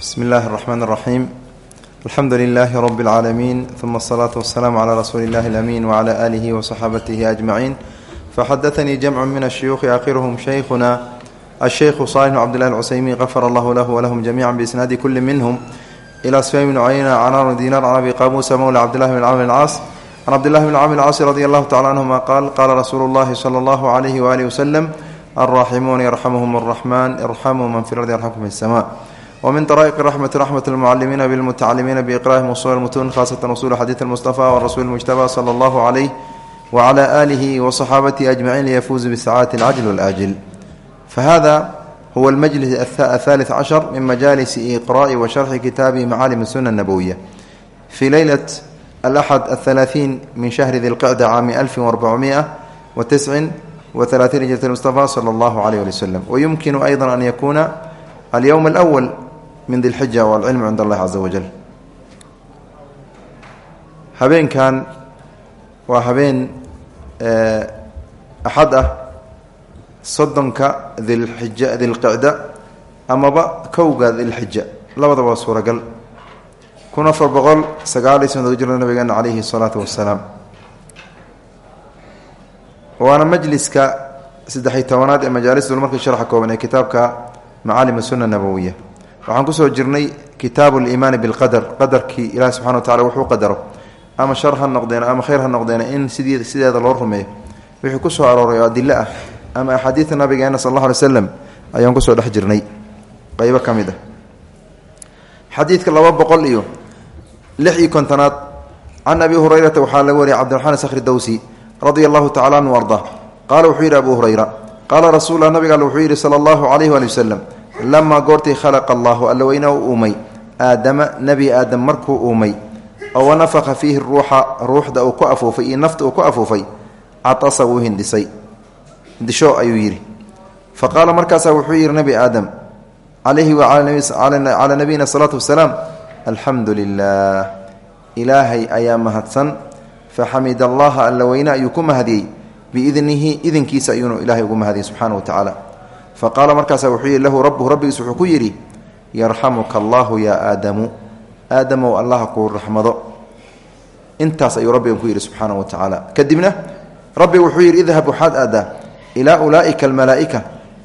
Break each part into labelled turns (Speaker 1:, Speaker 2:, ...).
Speaker 1: bsmi اllahi الرحmn الرaxيim alxamdu lilahi rb اlcaalamiin ثuma الصlaaةu waالsalaam عlى rasuuli اllahi اlأmin wعlى alihi وصaxaabatihi أجmaciin faxadaثnii jamcu min الshuyuuخi akhiruhm shaykhuna الshaykhu صaalح bn cbd لlah الcusaymin غafar allahu lah wlahum jamiعa biisnaadi kuli minhm ilى sfyan bn cuyayna can arn dinar can abi qamuusa mowla cabdillahi bn camr اlcaas can cabdillahi bn camr اlcaasi radi allahu tacala canhuma qaal qaala rasuulu اllahi slى اllahu عalayhi waalihi waslem alraaximuuna yarxamuhum الraxman irxamuu man fi lardi yarxamkum fi الsma wmin raiq raxmati raxmat lmucalimiina bilmutacalimiina biqra'ihim usul mutun khasatan usul xadiid mustafa warasuul mujtaba sala allahu calayh wacala aalihi wasaxaabatihi ajmaciin liyafuuzu bisacaati alcajl walaajil fahada huwa almajlis athaalith cashar min majaalisi iqra'i wa sharxi kitaabi macaalim suna nabowiya fii leylat alaxad athalaathiin min shahri dilqicda caami alfin warbacumi'a wa tiscin wa halaathiin hijrat mustafa sala allahu calayh wali wasalam wayumkinu ayda an yakuuna alyowm alwal min dilxija walcilmu cind allahi caza wajal habeenkan waa habeen axad ah soddonka dilxija dilqicda amaba kowga dilxija labadaba waa suuragal. Kun afar boqol sagaaliy sanad hijra nabigeena calayhi الsalaatu wasalaam waana majliska saddex-iy tobanaad ee majaalis dulmarkii sharxa kooban ee kitaabka macaalim suna nabowiya waxaan ku soo jirnay kitaabu liimaani bilqadar. Qadarkii ilahi subxana wa tacala wuxuu qadaro. Ama shar ha ama khayr ha noqdeen in sidii sideeda loo rumeeyo. Wixii ku soo arooray oo adilo ah ama axaadiida nabigeena sal alla alay slam ayaan ku soo dhex jirnay. Qeybo ka mid ah. Xadiidka laba boqol iyo lix iyo kontonaad. Can abi hurayrata waxaa laga wariyay cabdiraxmaan sakhri dowsi radia allahu tacala anhu arda. Qaala wuxuu yidhi abu hurayra qaala rasuullah nabiga alle wuxuu yidhi sala allahu calayhi waali lamaa goortii khalaqa allahu alla weyna u uumay aadama nebi aadam markuu uumay oo wanafakha fiihi ruuxa ruuxda uu ku afuufay iyo nafta uu ku afuufay catasa wuu hindhisay hindisho ayuu yidhi fa qaala markaasaa wuxuu yidhi nebi aadam calayhi wacalaa nabiyina salaatu wasalaam alxamdu lilah ilaahay ayaa mahadsan faxamid allaha alla weyne ayuu ku mahadiyey biidnihi idinkiisa ayuunu ilaahay ugu mahadiyey subxaana wa tacaala fa qaala markaasaa wuxuu yidhi lahu rabbuhu rabbigiis wuxuu ku yidhi yarxamuka allahu yaa aadamu aadamow allaha kuu raxmado. Intaas ayuu rabbigan ku yidhi subxaana wa tacaala. Kadibna rabbi wuxuu yidhi idhab waxaad aadaa ilaa ulaa'ika almalaa'ika.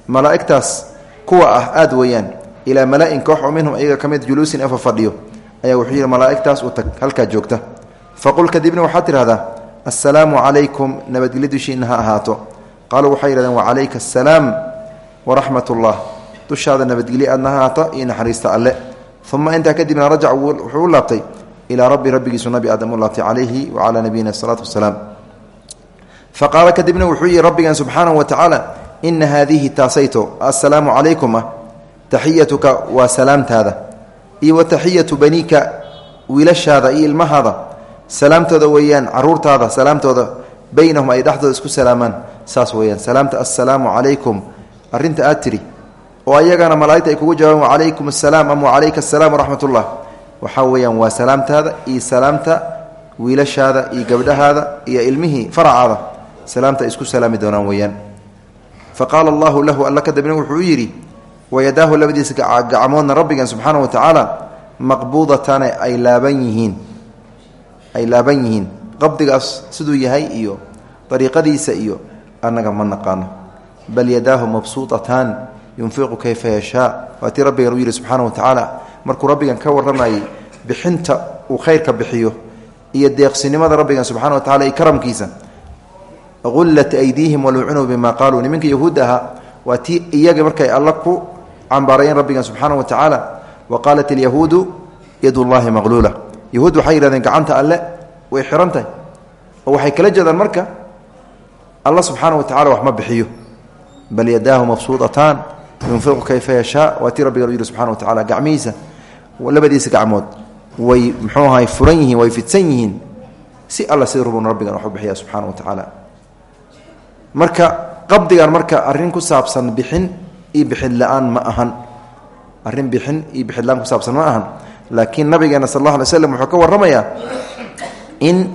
Speaker 1: Malaa'igtaas kuwa ah aad weeyaan ilaa malaa-in koox oo minhum ayaga ka mid juluusin efa fadhiyo ayaa wuxuu yidhi malaa'igtaas u tag halkaa joogta. Faqul kadibna waxaad tidhahdaa assalaamu calaykum nabadgelyo dushiina ha ahaato. Qaaluu waxay yihahdeen wacalayka assalaam waraxmat ullah dushaada nabadgelyo aadna ha ahaato iyo naxariista alle. Uma intaa kadibna rajac wuxuu laabtay ilaa rabbi rabbigiisu nabi aadam u laabtay calayhi wacalaa nabiyina asalaatu wasalaam fa qaala kadibna wuxuu yihi rabbigan subxaanahu wa tacaala ina haadihi taasayto assalaamu calaykum ah taxiyatuka waa salaamtaada iyo wa taxiyatu baniika wiilashaada iyo ilmahaada salaamtooda weeyaan caruurtaada salaamtooda baynahum ay dhexdooda isku salaamaan. Saas weeyaan salaamta assalaamu calaykum arrinta aad tidhi oo ayagana malaa'igta ay kugu jawaabaan wacalaykum assalaam ama wacalayka asalaam waraxmat ullah waxaa weeyaan waa salaamtaada iyo salaamta wiilashaada iyo gabdhahaada iyo ilmihii faracaada. Salaamta ay isku salaami doonaan weeyaan. Fa qaala allahu lahu alla kadibna wuxuu yidhi wayadaahu labadiisa gacmoodna rabbigan subxaana wa tacaala maqbuudatane ay laaban yihiin. Ay laaban yihiin. Qabdigaas siduu yahay iyo dariiqadiisa iyo annaga ma naqaano bal yadaahu mabsuuطataan yunfiqu kayfa yashaa. Waa tii rabbigan u yidhi subxaana wa tacaala markuu rabbigan ka warramayey bixinta uu khayrka bixiyo iyo deeqsinimada rabbigan subxana wa tacala iyo karamkiisa ullat aydiihim walucinuu bima qaaluu niminka yahuudda ahaa waa tii iyaga markay alla ku cambaarayeen rabbigan subxaana wa tacaala wa qaalat alyahuudu yadullaahi maqluula yahuud waxay yihahdeen gacanta alle way xihan tahay oo waxay kala jeedaan marka bal yadaahu mabsuudataan yunfiqu kayfa yashaa waa tii rabbiga yidhi subxana wa tacala gacmihiisa labadiisa gacmood way muxuu ahay furan yihiin way fidsan yihiin si alla sida rubun rabbigan wax u bixiya subxaana wa tacaala marka qabdigan marka arrin ku saabsan bixin iyo bixid la'aan ma ahan arrin bixin iyo bixid la'aan ku saabsan ma ahan laakiin nabigeena sal alla alay slam wuxuu ka warramayaa in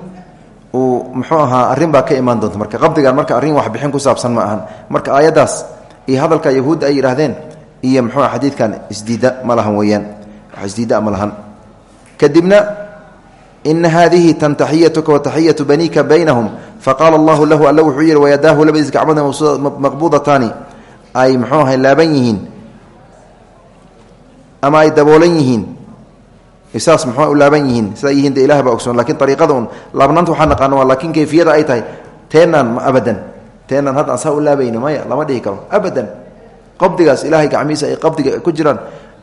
Speaker 1: uu muxuu ahaa arrin baa ka imaan doonta. Marka qabdigan marka arrin wax bixin ku saabsan ma ahan. Marka aayaddaas iyo hadalka yahuudda ay yidhaahdeen iyo muxuu xadiidkan isdiida ma lahan weeyaan. Wax isdiidda ama lahan. Kadibna ina haadihi tan taxiyatuka wa taxiyatu baniika baynahum faqaala allahu lahu alla wuxuu yihi wayadaahu labadiis gacmood maqbuudataani. Ay muxuu ahay laaban yihiin. Ama ay daboolan yihiin saas muxua u laaban yihiin? Sidaa yihiin de ilah baa ogsoon laakiin ariiqada laabnaanta waxaa naqaano waa laakiin kayfiyada ay tahay teenaan ma abadan. Teenaan hadda saa u laabayno maya lama dhihi karo. Abadan. Qabdigaas ilahay gacmihiisa ay qabdiga ku jiraan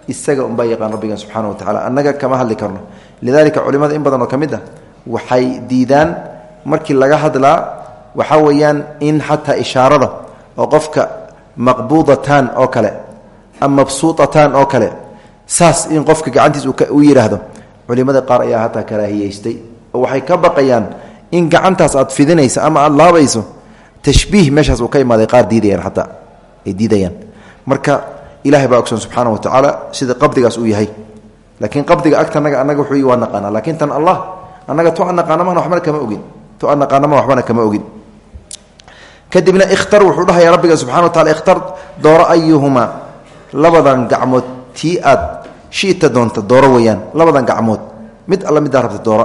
Speaker 1: isaga unbaa yaqaan rabbigan subxaana wa tacala annaga kama hadli karno. Lidalika culimada in badan oo ka mid ah waxay diidaan markii laga hadlaa waxaa weeyaan in xataa ishaarada oo qofka maqbuudatan oo kale ama mabsuuطatan oo kale saas in qofka gacantiis u yidhaahdo culimada qaar ayaa hataa karaahiyeystay waxay ka baqayaan in gacantaas aad fidinayso ama aad laabayso tashbiih meeshaas uu ka imaaday qaar diidayaan ataa ay diidayaan. Marka ilahay baa ogsoon subxaana wa tacaala sida qabdigaas uu yahay. Laakiin qabdiga agtanaga anaga wuxuu waa naqaana laakiin tan allah annaga tu aan naqaana waxbana kama ogin. Tu aan naqaanama waxbana kama ogin. Kadibna ikhtar wuxuu dhahaya rabbiga subxana wa tacala ikhtar dooro ayuhumaa labadan gacmood tii aad shita doonta dooro weyaan labadan gacmood. Mid alla middaa rabta doora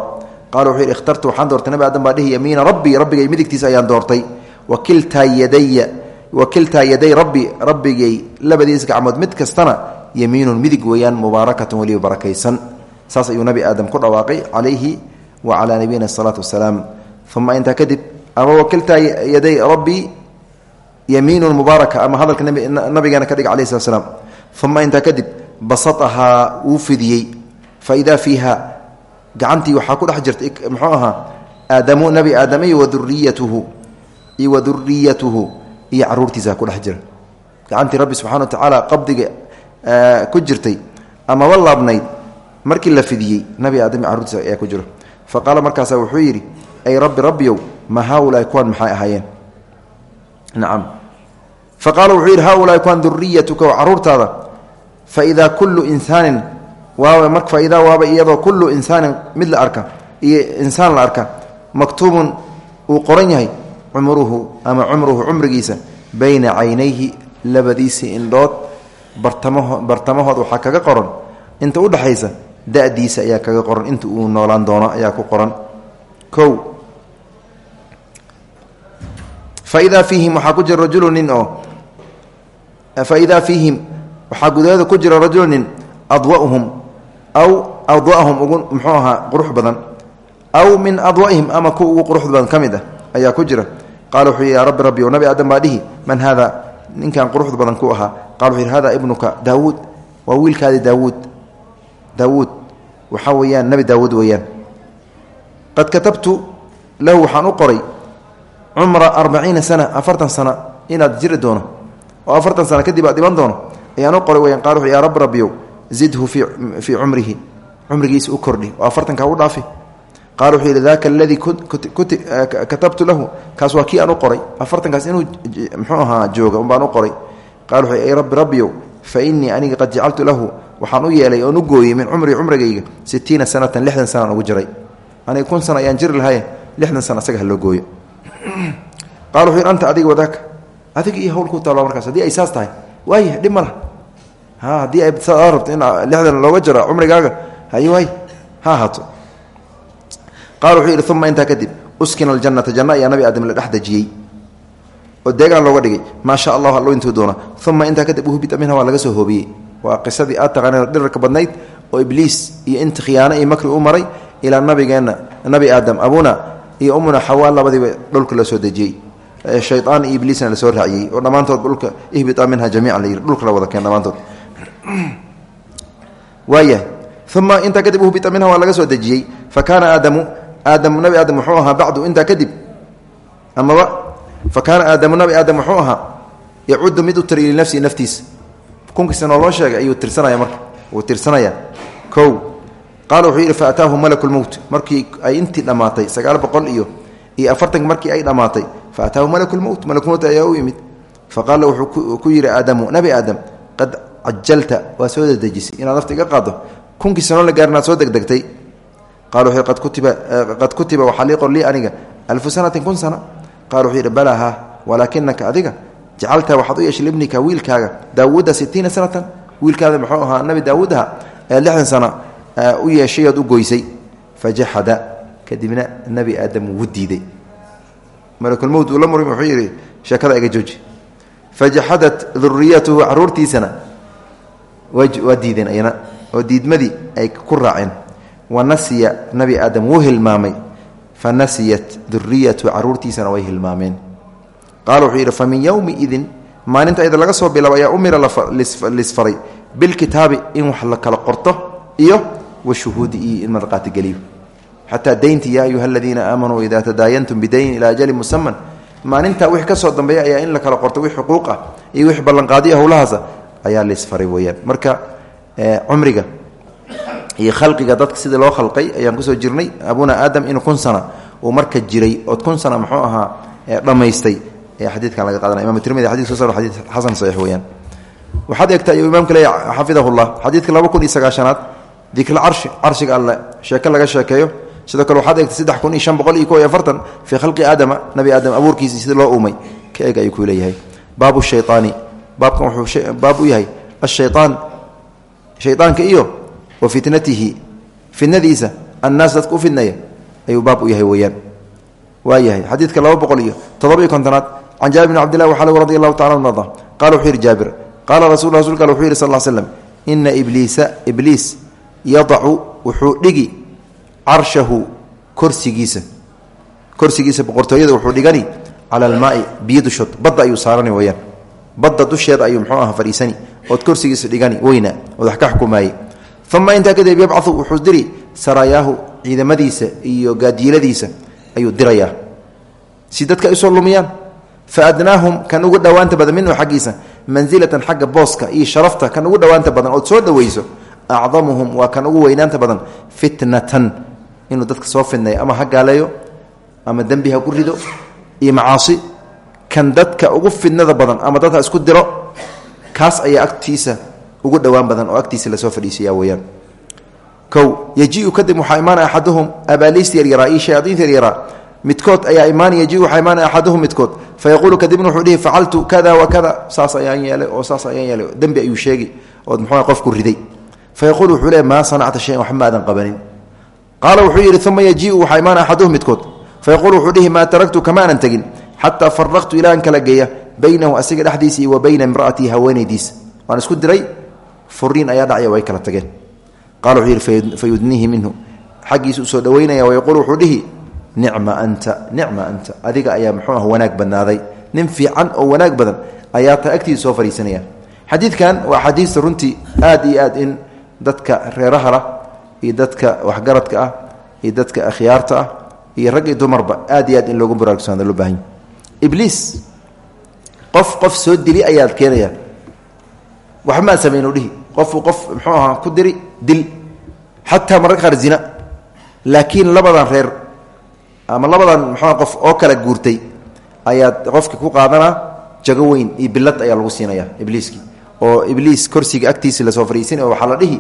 Speaker 1: qaala wuxuu yidhi waxaan doortay nabi aadam baa dhihi yamiina rabbii rabbigay midigtiisa ayaan doortay. Wakiltaa yadaya wakiltaa yaday rabbi rabbigay labadiis gacmood. Mid kastana yamiinun midig weeyaan mubaarakatan weliba barakaysan. Saas ayuu nabi aadam ku dhawaaqay calayhi wa calaa nabiyina asalaatu wasalaam uma intaa kadib ama wakiltaa yaday rabbii yamiinun mubaaraka ama hadalka nabigeena ka dhiga alayh slat slam uma kadib basaahaa wuu fidiyey. Fa idaa fiiha gacantii waxaa ku dhex jirta muxuu ahaa aadamu nabi aadam iyo wauriyatuhu iyo wa duriyatuhu iyo caruurtiisa ku dhex jira. Gacantii rabbi subxana wa tacaala qabdiga ku jirtay amaba laabnayd markii la fidiyey nabi aadam iyo carruurtiisa ayaa ku jiro fa qaala wuxuu yidhi ay rabbi rabbiyow ma haaulaai kuwan maxay ahaayeen? Nacam fa wuxuu yidhi haaulaai kuwan duriyatuka oo carruurtaada fa idaa kullu insaanin waaba mar fa idaa waaba iyadoo kullu insaanin mid la arka iyo insaan la arka maktuubun uu qoran yahay cumruhu ama cumruhu cumrigiisa bayna caynayhi labadiisii indhood bartamaho bartamahood waxaa kaga qoran inta udhexaysa da'diisa ayaa kaga qoran inta uu noolaan doono ayaa ku qoran kow fa idaa fiihim waxaa ku jira rajulu nin oo fa idaa fiihim waxaa gudaheeda ku jira rajulu nin adwa'uhum aw adwa'ahum ugu muxuu ahaa qurux badan aw min adwa'ihim ama kuwa ugu qurux badan ka mid ah ayaa ku jira. Qala wuxuu yidhi yaa rabbi rabbi o nabi aadam baa dhihi man haada ninkan quruxda badan ku ahaa. Qala wuxu yidhi hada ibnuka daawuud. Waa wiilkaadi daawuud. Daawuud waxaa weeyaan nebi daawuud weeyaan. Qad katabtu lahu waxaan u qoray cumra arbaciina sana afartan sana inaad jiri oo afartan sana kadib aad dhiban ayaan u qoray weyaan qala wuxu ya rabbi rabbiyow zidhu fii cumrihi cumrigiisa u kordhi oo afartanka u dhaafi. Qaal wuxuu yidhi daka aladii katabtu lahu. Kaas waa kii aan qoray. Afartankaas inuu mxuu ahaa jooga un baan u qoray. Qal wuxuu ay rabbi rabbiyow fa innii aniga qad jacaltu lahu. Waxaan u yeelay oon u gooyey min cumrii cumrigayga sitiina sanatan lixdan sanaan ugu jiray. Aniga kun sana ayaan jiri lahaye lixdan sana isaga loo gooyo. Qala wuxuu anta adiga wadaaka adiga iyo hawl ku taalo markaas haddii ay saas tahay waaya haddii saa rabto in lixdan looga jaro cumrigaaga haye waay. Ha ahaato. Qaala wuxuu yidhi uma kadib uskina aljanata janna nabi aadam la dhex oo deegaan looga dhigay. Maa sha allahu allo intuu doona uma intaa kadib uhbita minha waa laga soo hoobiyey. Waa qisadii aad taqaaneen dhirarka badnayd oo ibliis iyo inta khiyaano iyo makri u maray ilaa nabigeenna nabi aadam abuna iyo umuna xawaa labadiiba dhulka la soo dejiyey. Shayaan iyo ibliisna la soo raaciyey oo dhammaantood dhulka ihbita minha la dhulka la wada keen dhammaantood waayahay uma intaa kadib uhbita minha waa laga soo dejiyey. Fa kaana aadamu aadamu nabi aadam wuxuu ahaa bacdu intaa kadib. Amaba fa kaana aadamu nabi aadam wuxuu ahaa yacudu mid u tiriy linafsihi naftiisa. Kunkiisa nooloo sheegay ayuu tirsanaya marka. Wuu tirsanaya. Kow qaala wuxuu yidhi fa ataahu malaku lmowt markii ay intii dhammaatay sagaal boqol iyo iyo afartank markii ay dhammaatay fa ataahu malaku lmowt malakulmowt ayaa u yimid. Fa qaala wuxuu ku yidhi aadamu nabi aadam qad cajalta waa soo dedejisay inaad nafta iga qaado kunkii sanoo la gaarinaad soo degdegtay. Qala wuxuu qad kutiba qad kutiba waxaa lii qor aniga alfu sanatin kun sana qala wuxuu yidhi balaa walaakinaka adiga jacalta waxaad u yeeshay libnika wiilkaaga daawuuda sitiina sanatan. Wiilkaada muxuu ahaa nabi daawuud aha ee lixdan sano u yeeshay ood u goysay. Fajaxada kadibna nebi aadam wuu diiday. Malakulmowt uu la murim wuxuu yidhi sheekada iga jooji. Fajaxadat duriyatuhu caruurtiisana waa diideen ayana oo diidmadii ay ku raaceen. Wa nasiya nebi aadam wuu hilmaamay. Fa nasiyat duriyatu caruurtiisana way hilmaameen. Qaala wuxuu yidhi fa min yowmi idin maalinta ida laga soo bilaabo ayaa umira lisfaray bilkitaabi in wax la kala qorto iyo washuhuudi iyo in madqaatigeliyo xataa daynti yaa ayuha aladiina aamanuu idaa tadaayantum bidaynin ilaa ajalin musaman maalintaa wix ka soo dambeeya ayaa in la kala qorto wix xuquuq ah iyo wix ballanqaadiya howlahaasa ayaa laisfaray weyaan marka cumriga iyo khalqiga dadka sidii loo khalqay ayaan ku soo jirnay. Abuna aadam in kun sana uu marka jiray ood kun sana muxuu ahaa dhammaystay ayaa xadiidkan laga qaadana imam tirmidi xadis soo sar xadii xasan saxiix weyaan waxaad eegtaa ayuu imaamka leeya xafidahullah xadiidka laba kun iyo sagaashanaad dikrlcarshi carshiga alle sheeke laga sheekeeyo. Sidoo kale waxaad eegtay saddex kun iyo shan boqol iyo ko iyo afartan fii khalqi aadama nabi aadam abuurkiisii sida loo uumay. Ka eeg ku leeyahay. Baabu shayaani baabkan wuxuu baab u yahay ashayaan shayaanka iyo wa fitnatihi. Fitnadiisa annaas dadka u fidnaya ayuu baab u yahay weyaan waa yahay. Xadiidka laba boqol iyo toddoba iyo kontonaad can jaabir bn cabdillahi waxal radi allahu tacala an arda qala wuxuu yihi jaabir qaala rasul rasulka wuxuu yihi sal l slam ina ibliisa ibliis yadacu wuxuu dhigi carshahu korsigiisa korsigiisa boqortooyada wuxuu dhigani cala almaai biyo badda ayuu saarani weyaan badda dusheeda ayuu mxuu aha fadhiisani ood korsigiisa dhigani weyna ood ka xukumaayey uma intaa kadib yabcau wuxuu diri sarayaahu ciidamadiisa iyo gaadiiladiisa ayuu dirayaa si dadka ay u soo lumiyaan fa adnaahum kan ugu dhowaanta badan minhu xaggiisa mansilatan xagga booska iyo sharafta kan ugu dhowaanta badan ood soo dhoweyso acdamuhum waa kan ugu weynaanta badan fitnatan inuu dadka soo fidnayo ama ha gaaleeyo ama dembi ha ku rido iyo macaasi kan dadka ugu fidnada badan ama dadka isku diro kaas ayaa agtiisa ugu dhowaan badan oo agtiisa la soo fadhiisaya weyaan kow yajiu kadib waxaa imaanaya axaduhum abaaliista yaryaraa iyo shayaaiinta yaryaraa midkood ayaa imaan yaji waxaa imaanaya axaduhum midkood. Fa yaquulu kadibna wuxuu dhihi facaltu kada wa saas ayaan yeelay oo saas ayaan yeelay. Dembi ayuu sheegi ood muxuu qofku riday. Fa yaquulu wuxuu le maa sanacta shayan waxba maadan qabanin. Qaala wuxuu yidhi uma yajiu waxaa imaanaya axaduhum midkood. Fa yaquulu wuxuu dhihi maa taraktu kamaanan tegin xataa faraqtu ilaaan kala geeya baynahu asiga dhexdiisa iyo wa bayna imra'atii haweenaydiisa waan isku diray furiin ayaa dhacya way kala tageen qala wuxuu yidhi fayudniihi minhu xaggiisa u soo dhoweynaya wayaquul wuxuu dhihi nicma anta nicma anta adiga ayaa muxuu ah wanaag badnaaday nin fiican oo wanaag badan ayaa ta agtiisa soo fadhiisanaya xadiidkan waa xadiista runtii aad iyo aad in dadka reerahala iyo dadka waxgaradka ah iyo dadka akhyaarta ah iyo rag iyo dumarba aad iyo in loogu baraarugsanada loo baahanya ibliis qof qof soo dili ayaad keenaya waxba maa samaynu dhihi. Qofuu qof muxuu ahaa ku diri dil. Xataa mararka qaar zina. Laakiin labadan reer ama labadan muxua qof oo kala guurtay ayaad qofka ku qaadanaa jago weyn iyo bilad ayaa lagu siinaya ibliiskii. Oo ibliis korsiga agtiisa la soo fariisin oo waxaa la dhihi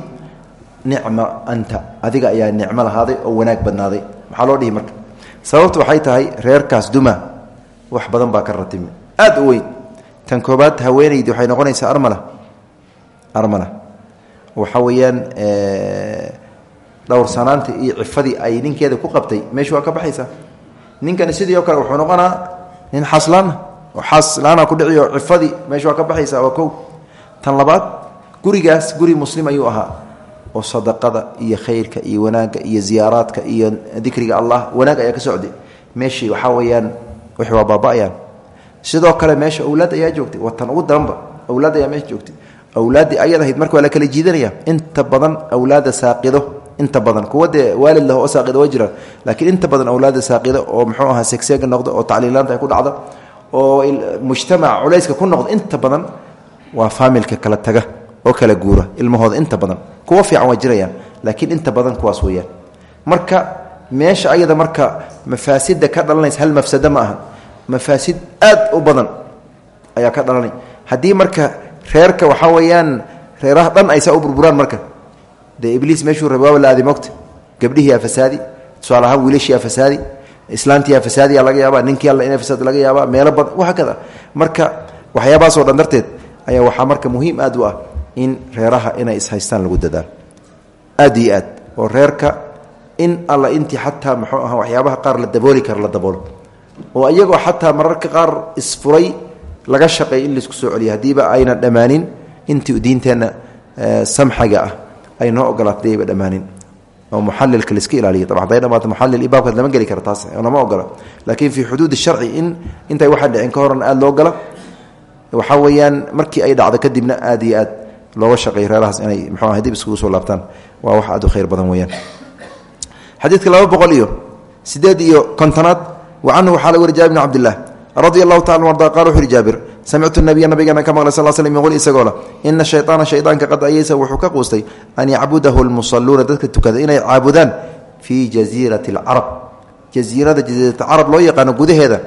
Speaker 1: nicma anta. Adiga ayaa nicmo lahaaday oo wanaag badnaaday. Maxaa loo dhihi marka? Sababtu waxay tahay reerkaas duma wax badan baa ka ratimi. Aad u weyn. Tan koobaad haweenaydi waxay noqonaysaa armala. Armala. Waxa weeyaan dhowrsanaantii iyo cifadii ay ninkeeda ku qabtay meeshu waa ka baxaysaa ninkani sidii oo kale wuxuu noqonaa nin xaslaana oo xaslaana ku dhici oo cifadii waa ka baxaysaa waa kow. Tan labaad gurigaas guri muslim ayuu ahaa oo sadaqada iyo khayrka iyo wanaagga iyo ziyaaraadka iyo dikriga allah wanaag ayaa ka socday. Meeshii waxaa weeyaan waa baaba'ayaan. Sidoo kale meesha awlaad ayaa joogtay waa tan ugu daranba awlaad ayaa meesha joogtay. Awlaaddii ayad ahayd marka waa la kala jiidanaya inta badan awlaada saaqido inta badan. Kuwa dee waalid lah oo saaqida way jiraan laakiin inta badan awlaada saaqida oo muxuu ahaa segseega noqda oo tacliilaanta ay ku dhacda oo mujtamaca culayska ku noqda inta badan waa faamilka kala taga oo kala guura ilmahooda inta badan. Kuwa fiican waa jirayaan laakiin inta badan kuwaas weeyaan. Marka meesha ayada marka mafaasida ka dhalanaysa hal mafsado ma aha. Mafaasid aad u badan ayaa ka dhalanay. Haddii marka reerka waxaa weeyaan reeraha dhan aysaa u burburaan marka. Dee ibliis meeshuu raba waaba la aadi mogta gabdhihiiyaa fasaadi tusaale ahaan wiilashiiyaa fasaadi islaantiyaa fasaadiyaa laga yaabaa ninkii alla ina fasaad laga yaabaa meelo badan wahaa kada marka waxyaabahaasoo dhan darteed ayaa waxaa marka muhiim aad u ah in reeraha inay ishaystaan lagu dadaalo. Aad iyo oo reerka in alla intii xataa muxuu aha waxyaabaha qaar la dabooli kara la daboolo oo iyagoo xataa mararka qaar isfuray laga shaqeey in la isku soo celiya haddiiba ayna dhammaanin intii diinteenna samxiga ah ay noo ogolaatay ayba dhammaanin oo muxalilka laiska ilaaliya dab haday dhamaato muxalil ibaabkaad lama geli kara taas lama ogola. Laakiin fii xuduud sharci in intay waxaa dhicin ka horan aada loo gala waxaa weeyaan markii ay dhacdo kadibna aad iyo aad looga shaqeey reerahaas inay mxuu aha dib iskugu soo laabtaan. Waa wax aad u khayr badan weyaan xadiidka laba boqol iyo sideed iyo kontonaad wa canhu waxaa laga wari jaabir bn cabdilah radia allahu taala arda qala wuxu uhi jaabir samictu nabiya nabigeena ka maqlay sal slm yquul isagoo le ina shayaana shaydaanka qad ayeysa wuxuu ka quustay an yacbudahu lmusaluuna dadka tukada inay caabudaan fii jasiirati alcarab jasiirada jasiirat carab loo yaqaano gudaheeda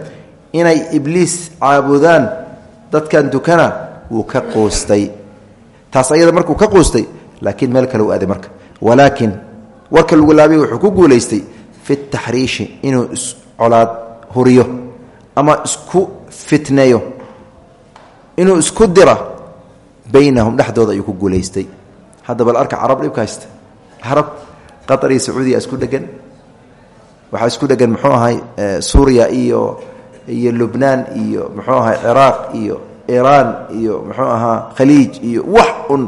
Speaker 1: inay ibliis caabudaan dadkan tukana wuu ka quustay. Taas ayada markuu ka quustay laakiin meel kale u aaday marka warka lagu laabay wuxuu ku guulaystay fi taxriishi inuu iscolaad huriyo ama isku fitneeyo. Inuu isku dira baynahum dhexdooda ayuu ku guulaystay. Hadda bal arka carab dhibka haysta. Carab qatar iyo sacuudiya isku dhegan waxaa isku dhegan muxuu ahay suuriya iyo iyo lubnaan iyo muxuu ahay ciraaq iyo iraan iyo muxuu ahaa khaliij iyo wax un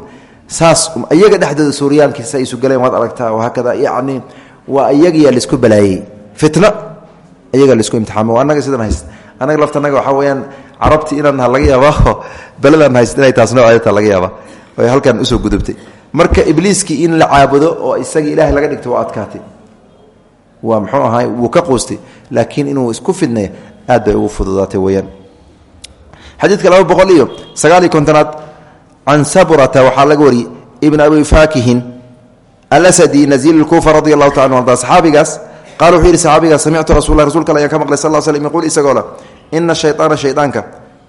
Speaker 1: saas iyaga dhexdooda suuriyaankiisa ay isu galeen waad aragtaa haakada yacni waa iyagayaa la isku balaayey fitna iyaga la isku imtixaamo annaga sidan hayst annaga laftanaga waxaa weyaan carabti inaan laga yaaba beledaan hayst inay taas nooceedta laga yaaba oy halkan u soo gudubtay. Marka ibliiskii in la caabudo oo isaga ilaahay laga dhigto waa adkaatay. Waa muxuu ahaay wuu ka quustay laakiin inuu isku fidnay aad bay ugu fududaatay weyaan xadiidka laba boqol iyo sagaal iyo kontonaad can saburata waxaa laga wariyey ibn abi faakihin alasadi naziil kuufa radi allahu taala arda saxaabigaas qala wuxuu yidhi saxaabigaas samictu rasul lah rsulka ayaan ka maqlay sal slm yaquul isagoo le ina shayaana shaydaanka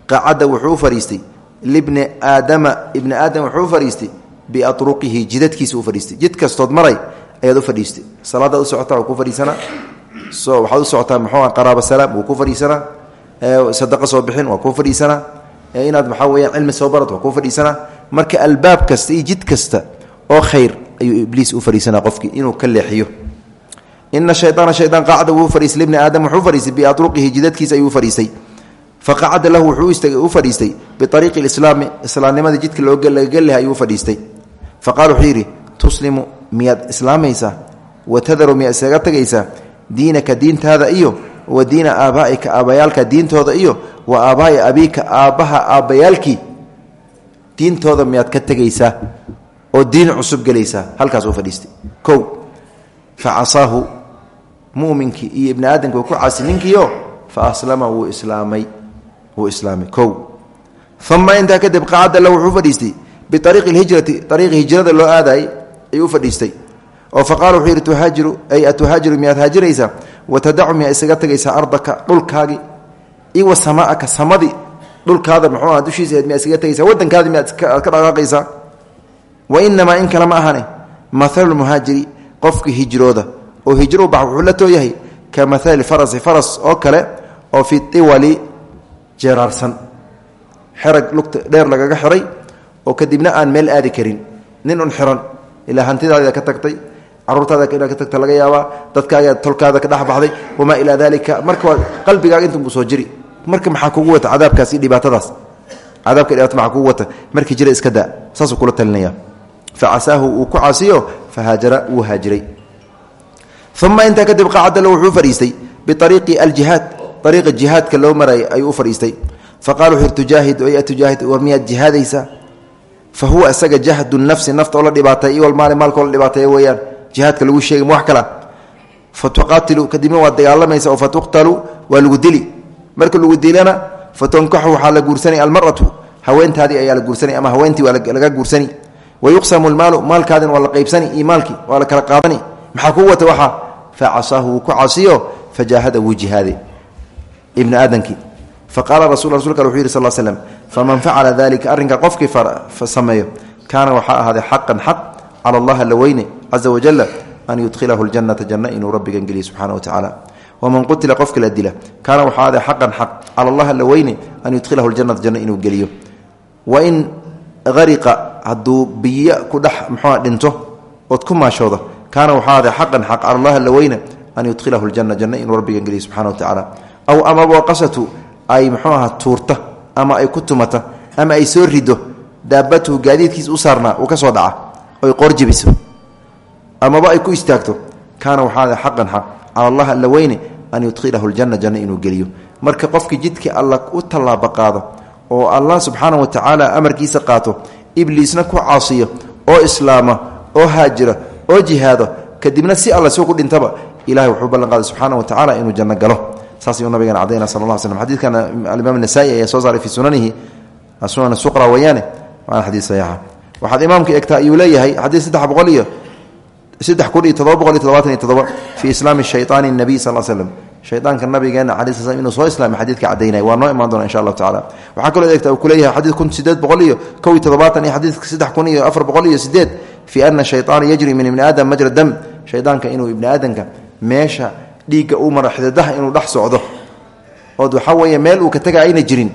Speaker 1: qacadda wuxuu fadhiistay libni aadama ibni aadam wuxuu fadhiistay biatruqihi jidadkiisa u fadhiistay jid kastood maray ayaad u fadhiistay salaadaad u socotaa wuu ku fadhiisanaa waxaad u socotaa muxuu qaraaba salaam wuu ku inaad maxaa weyaan cilmi soo barad waa kuu fadhiisanaa marka albaab kasta iyo jid kasta oo khayr ayuu ibliis u fadhiisanaa qofkii inuu ka leexiyo. Ina shayaana shayaan wuu fadhiistay libni aadam wuxuu fadhiistay biatruqihi jidadkiisa ayuu fadhiistay. Faqacada lahu wuxuu u fadhiistay biariiqi islaami islaamnimada jidka lagagelaha ayuu fadhiistay. Faqala wuxuu yidhi tuslimu miyaad islaamaysaa? Watadaru miyaad isaga tegaysaa diinaka diintaada iyo wa diina aabaaika aabbayaalka diintooda iyo wa aabbaai abiika aabbaha aabbayaalkii diintooda miyaad ka tegaysaa oo diin cusub gelaysaa? Halkaas uu fadhiistay. Kow fa casaahu muminkii iyo ibni aadamki uu ku caasi ninkiio fa aslama wuu islaamay wuu islaamay. Kow uma intaa kadib qacadda la wuxuu fadhiistay biariiqi lhijrati ariiqi hijrada loo aadaayay ayuu u fadhiistay. Oo fa qaala wuxuu yidhi ay atuhaajiru miyaad haajiraysaa watadacu miyaa isaga tegaysaa ardaka dhulkaagii iwa samaaka samadii dhulkaada muxuuaha dushiisa miyaa iskaga tegaysaa wadankaadi miyaad ka dhaqaaqaysaa. Wa inamaa in kale ma ahane mahalulmuhaajiri qofkii hijrooda oo hijro u bax wuxuu la tooyahay ka mahali farasi faras oo kale oo fi iwali jeeraarsan xerag lugta dheer lagaga xiray oo kadibna aan meel aadi karin. Nin un xiran ilaa hantidaada ka tagtay caruurtaada inaad ka tagta laga yaabaa dadkaaga tolkaada ka dhexbaxday wamaa ilaa dalika marka qalbigaaga intunbuu soo jiri. Marka maxaa kugu wata cadaabkaas dhibaatadaas? Cadaabka dhibaata maxaa kugu wata? Markii jira iska daa. Saasuu kula talinaya fa casaahu uu ku caasiyo fa haajara wuu haajiray. Uma intaa kadib qacadalo wuxuu fadhiistay. Biariiqi aljihaad. Ariiqa jihaadka loo marayay ayuu u fadhiistay. Faqala wuxuu tujaahidu ay tujaahid war miyaad jihaadaysaa? Fa huwa isaga jahdu nafsi nafta oo dhibaatay iyo walmaali maalkoo la dhibaateeya jihaadka lagu sheegay ma wax kala fa tuqaatilu kadibna waad dagaalamaysa oo fa tuqtalu waa lagu dili. Marka lagu dilana fa tunkaxu waxaa la guursanay almaratu haweentaadii ayaa la guursanay ama haweentii waa laga guursani. Wa yuqsamu lmaalu maalkaadina waa la qaybsani iyo maalkii waa la kala qaadani. Maxaa kuu wata waxaa fa casaahu wuu ku casiyo fajaahada wuu jihaaday ibni aadamkii faqaala rasul rasulka wuxuu yidhi sal slm faman facala dalika arrinka qofkii sameeyo kaana waxaa ahaaday xaqan xaq cala allah alla weyne caza wajala an yudkhilahu ljanata janna inuu rabbigan geliyo subxana wa tacaala waman qutila qofka la dila kaana waxaa ahaaday xaqan xaq cala allah alla weyne an yudkhilahu ljanata janna inuu geliyo wain ariqa hadduu biyo ku dhex mxua dhinto ood ku maashooda kaana waxaa aday xaqan xaq cala allahi alla weyne an yudkhilahu ljana janna inuu rabbigan geliyo subxana wa tacaala aw amaba qasatu ay muxuu aha tuurta ama ay ku ama oy qoorjebiso amaba ay ku istaagto kaana waxaa aday xaqan xaq cala allah alla weyne an yudkhilahu ljana janna inuu geliyo. Marka qofkii jidkii alla u tallaaba qaado oo allah subxaana wa tacaala amarkiisa qaato ibliisna ku caasiyo oo islaama oo haajira oo jihaado kadibna si alla soo ku dhintaba ilahay wuxuu ballan qaaday subxaana wa tacala inuu janno galo. Saas ayuu nabigeena cadayna sal la slm xadidkan alimaam nasaa-i ayaa soo saaray fii sunanihi sunan suqra wayaane waana xadiid saxiixa waxaad imaamka egtaa ayuu leeyahay xadii saddex boqol iyo saddex kun iyo todoba boqol iyo todobaatan iyo todoba fii islaami shayaani nabiy sal slm shayaanka nabigeena cala sl inuu soo islaamay xadiidka cadaynaya waa noo imaan doona insha allahu tacala waxaa kaloo egtaa uu kuleeyahay xadiid kun sideed boqol iyo kow iyo todobaatan iyo xadiidka saddex kun iyo afar boqol iyo sideed fii ana shayaana yajri min ibni aadam majra dam. Shayaanka inuu ibni aadamka meesha dhiigga uu mara xididaha inuu dhex socdo. Ood waxaa weeye meel uu ka tegaya ayna jirin